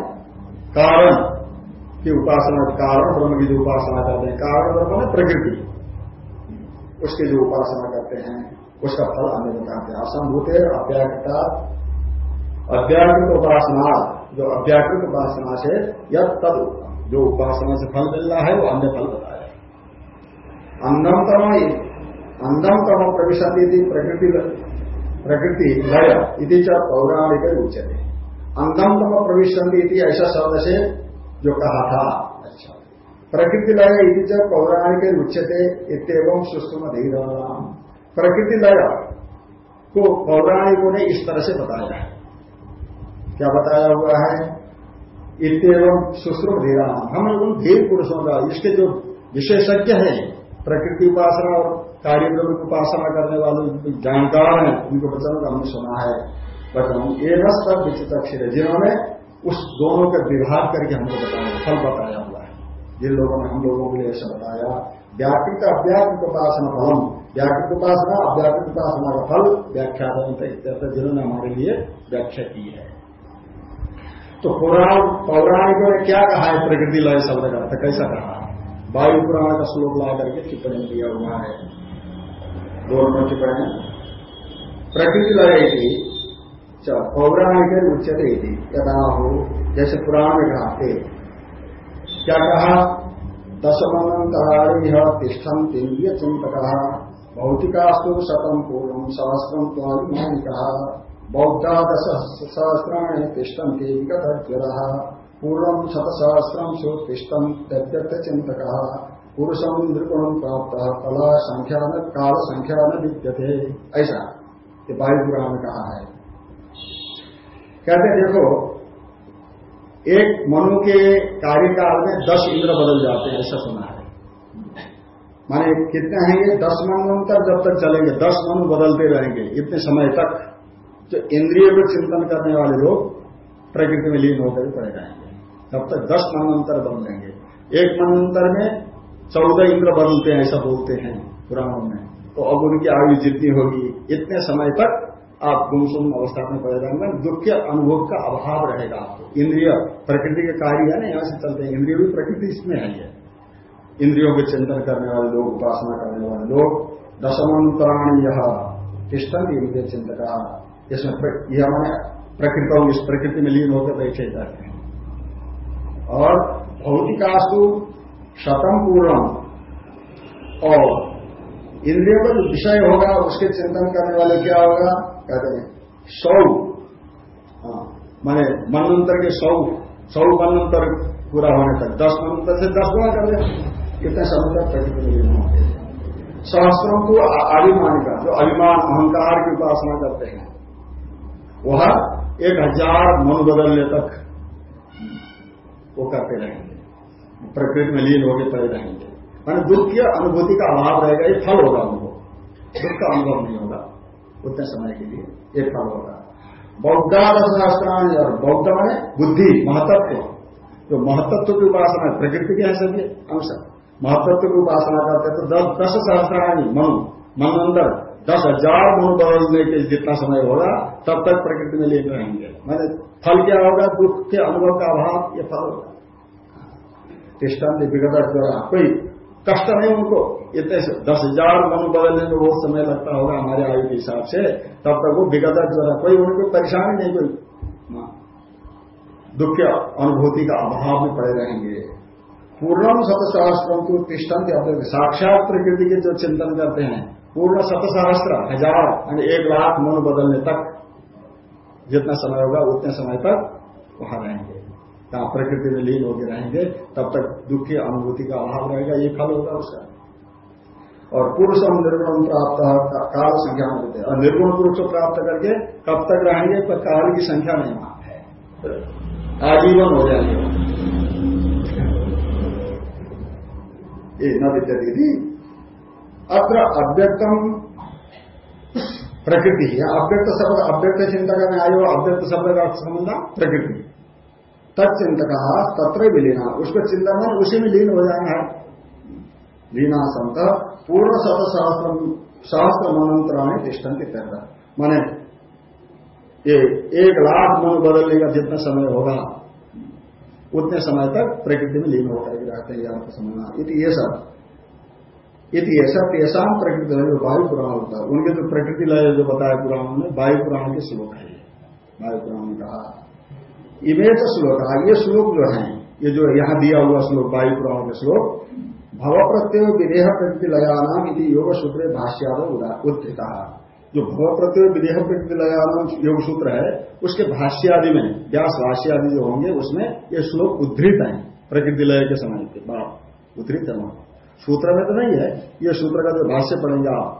कारण की उपासना, कारण ब्रह्म की जो उपासना करते हैं, कारण ब्रह्म है प्रकृति। उसकी जो उपासना करते हैं, उसका फल अन्य बताते हैं असंभूत, अव्याकृता, अव्याकृत उपासना, जो अव्याकृत उपासना से यद तद जो उपासना से फल मिल रहा है, वो अन्य फल बताया। अन्नतम अन्नतम प्रविशति प्रकृति प्रकृति लय इति पौराणिक उच्चते अंधमतम प्रविशंति ऐसा शब्द से जो कहा था। अच्छा। प्रकृति लय इति पौराणिक उच्चते इतम सुष्म धीर प्रकृति लय को पौराणिकों ने इस तरह से बताया। क्या बताया हुआ है? इतम सुश्रुम धीरा हम उन धीर पुरुषों का, इसके जो विशेषज्ञ हैं प्रकृति उपासना और कार्यक्रम की उपासना करने वाले जानकार हैं, उनको वचन का हमने सुना है। वचन ये न सब विचित अक्षर है, जिन्होंने उस दोनों का विभाग करके हमको बताया, फल बताया हुआ है। जिन लोगों ने हम लोगों के लिए ऐसा बताया, व्याकृत अव्याकृत उपासना फलम, व्याकृत उपासना अव्याकृत उपासना का फल व्याख्या जिन्होंने हमारे लिए व्याख्या की है। तो पुराण, पौराणिकों ने क्या कहा है, प्रकृति लय शब्द का अर्थ, कैसा कहा? वायु पुराण का श्लोक ला करके टिप्पणी दिया हुआ है। दो नंबर टिप्पणी। प्रकृति लय थी। पौराणिक उच्चते थी। यदा हो, जैसे पुराण में कहा क्या कहा? दशमनंतराणी तिष्ठम इंद्रिय चिंतक भौतिकास्तु शतम पूर्व सहस्रम कहा बौद्धा दश सहस्राणी तिष्ठम विगत ज्वर पूर्व शतसहस्रम सोत्तिष्ठम तद्यत चिंतक पुरुषम नृगुण प्राप्त, कला संख्या न काल संख्या न विद्यते। ऐसा। ये वायु पुराण में कहा है। कहते हैं, देखो, एक मनु के कार्यकाल में दस इंद्र बदल जाते हैं, ऐसा सुना है। माने कितने हैं ये दस मनवंतर जब तक चलेंगे, दस मनु बदलते रहेंगे, इतने समय तक। जो इंद्रिय को चिंतन करने वाले लोग प्रकृति में लीन होकर पड़े रहेंगे। तब तक दस मनवंतर बदलेंगे एक मनवंतर में चौदह इंद्र बनते हैं, ऐसा बोलते हैं पुराणों में। तो अब उनकी आयु जितनी होगी, इतने समय तक आप गुमसुम अवस्था में पड़े रहेंगे, दुख के अनुभव का अभाव रहेगा आपको। इंद्रिय, प्रकृति के कार्य है ना, यहाँ से चलते हैं। इंद्रिय भी प्रकृति इसमें है। ये इंद्रियों के चिंतन करने वाले लोग, उपासना करने वाले लोग दशमंतराणी यह तिष्ठन इंद्रिय चिंतका इसमें यह मैंने प्रकृत, इस प्रकृति में लीन होकर बैठे जाते हैं। और भौतिकास्तु शतम पूर्णम। और इंद्रियों का जो विषय होगा उसके चिंतन करने वाले क्या होगा? कहते हैं सौ। हाँ, माने मनंतर के सौ। सौ मनंतर पूरा होने तक। दस मनंतर से दस गुणा कर कितने समय तक प्रतिक्रिया सहस्त्रों को अभिमान का जो अभिमान अहंकार की उपासना करते हैं। वह एक हज़ार मन बदलने तक। वो करते रहेंगे। प्रकृति में लीन होकर पड़े रहेंगे मैंने दुख की अनुभूति का अभाव रहेगा, ये फल होगा उनको। दुख का अनुभव नहीं होगा, उतने समय के लिए ये फल होगा। बौद्धादशास्त्राणी और बौद्ध माने बुद्धि, महतत्व। जो महतत्व की उपासना है प्रकृति के हैं सभी अंश। महतत्व की उपासना करते तो दस दस सहस्त्राणी मनु मन अंदर दस हज़ार मनु बदलने के जितना समय होगा, तब तक प्रकृति में लीन रहेंगे। मैंने फल क्या होगा, दुख के अनुभव का अभाव, ये फल होगा। दृष्टांत विगत द्वारा कोई कष्ट नहीं उनको। इतने से दस हज़ार मनु बदलने में बहुत समय लगता होगा हमारे आयु के हिसाब से, तब तक वो विगत द्वारा कोई उनको परेशानी नहीं, कोई। दुख के अनुभूति का अभाव में पड़े रहेंगे। पूर्णम सतसहस्त्रम को तिष्ठन के अपने साक्षात प्रकृति के जो चिंतन करते हैं पूर्ण सतसहस्त्र हज़ार, यानी एक लाख मन बदलने तक जितना समय होगा, उतने समय तक वहाँ रहेंगे। कहा प्रकृति में लीन होकर रहेंगे, तब तक दुख की अनुभूति का अभाव रहेगा, ये फल होगा उसका। और पुरुष हम निर्गुण प्राप्त काल संख्या में देते और निर्गुण पुरुष को प्राप्त करके कब तक रहेंगे, पर काल की संख्या नहीं वहाँ आजीवन हो जाएँगे। ये न विद्यती थी अत्र अव्यक्तम प्रकृति। है अव्यक्त शब्द, अव्यक्त चिंतक में आयो, अव्यक्त शब्द का संबंध प्रकृति। तत्चिंतक तत्र भी लीना उसको चिंतन उसी में लीन हो जाना है। लीना संत पूर्ण शत सहस्त्र सहस्त्र मनंतराणी तिष्ठन की तरह माने, ये एक लाख मन बदलने का जितना समय होगा, उतने समय तक प्रकृति में लीन होकर रहते हैं आपको समझना। ये सब इति ऐसा तेसाम प्रकृति है जो वायु पुराण होता है, उनके जो प्रकृति लय जो बताया पुराण में, वायु पुराण के श्लोक है। वायु पुराण ने कहा इमेज श्लोक ये श्लोक जो है, ये जो यहाँ दिया हुआ श्लोक, वायु पुराण के श्लोक, भव प्रत्यय विदेह प्रकृति लयानाम यदि योग सूत्र भाष्याद उद्धृता। जो भव प्रत्यय विदेह प्रकृति लयानाम योग सूत्र है, उसके भाष्यादि में, व्यास भाष्यादि जो होंगे, उसमें ये श्लोक उद्धृत है, प्रकृति लय के समय के बाद। उद्धृत है सूत्र में तो नहीं है, ये सूत्र का जो भाष्य पढ़ेंगे आप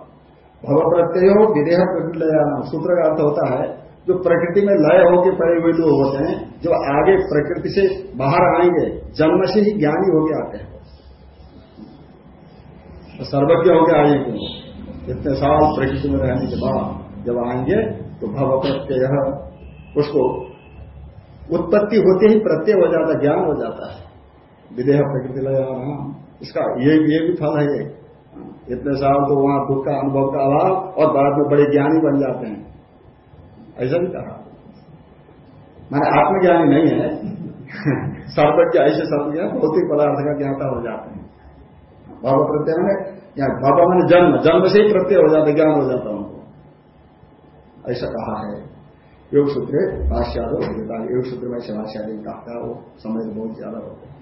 भव प्रत्यय हो विदेह प्रकृति लयानाम सूत्र का अर्थ होता है, जो प्रकृति में लय होकर पड़े हुए लोग होते हैं, जो आगे प्रकृति से बाहर आएँगे, जन्म से ही ज्ञानी होके आते हैं। तो सर्वज्ञ होकर आएँगे इतने साल प्रकृति में रहने के बाद जब आएँगे तो भव प्रत्यय उसको उत्पत्ति होते ही प्रत्यय हो जाता, ज्ञान हो जाता है। विदेह प्रकृति लय इसका ये ये भी फल है ये। इतने साल तो वहाँ दुख का अनुभव का अभाव और बाद में बड़े ज्ञानी बन जाते हैं। ऐसा भी कहा। मैंने आत्मज्ञानी नहीं है। सर्वज्ञ ऐसे सर्वज्ञ भौतिक पदार्थ का ज्ञाता हो जाते हैं। भाव प्रत्यय में या बाबा मैंने जन्म जन्म से ही प्रत्यय हो जाता ज्ञान हो जाता उनको। ऐसा कहा है। योग सूत्र भाष्यादो, योग सूत्र में भाष्यादि कहा वो समय बहुत ज़्यादा होता है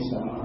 शांति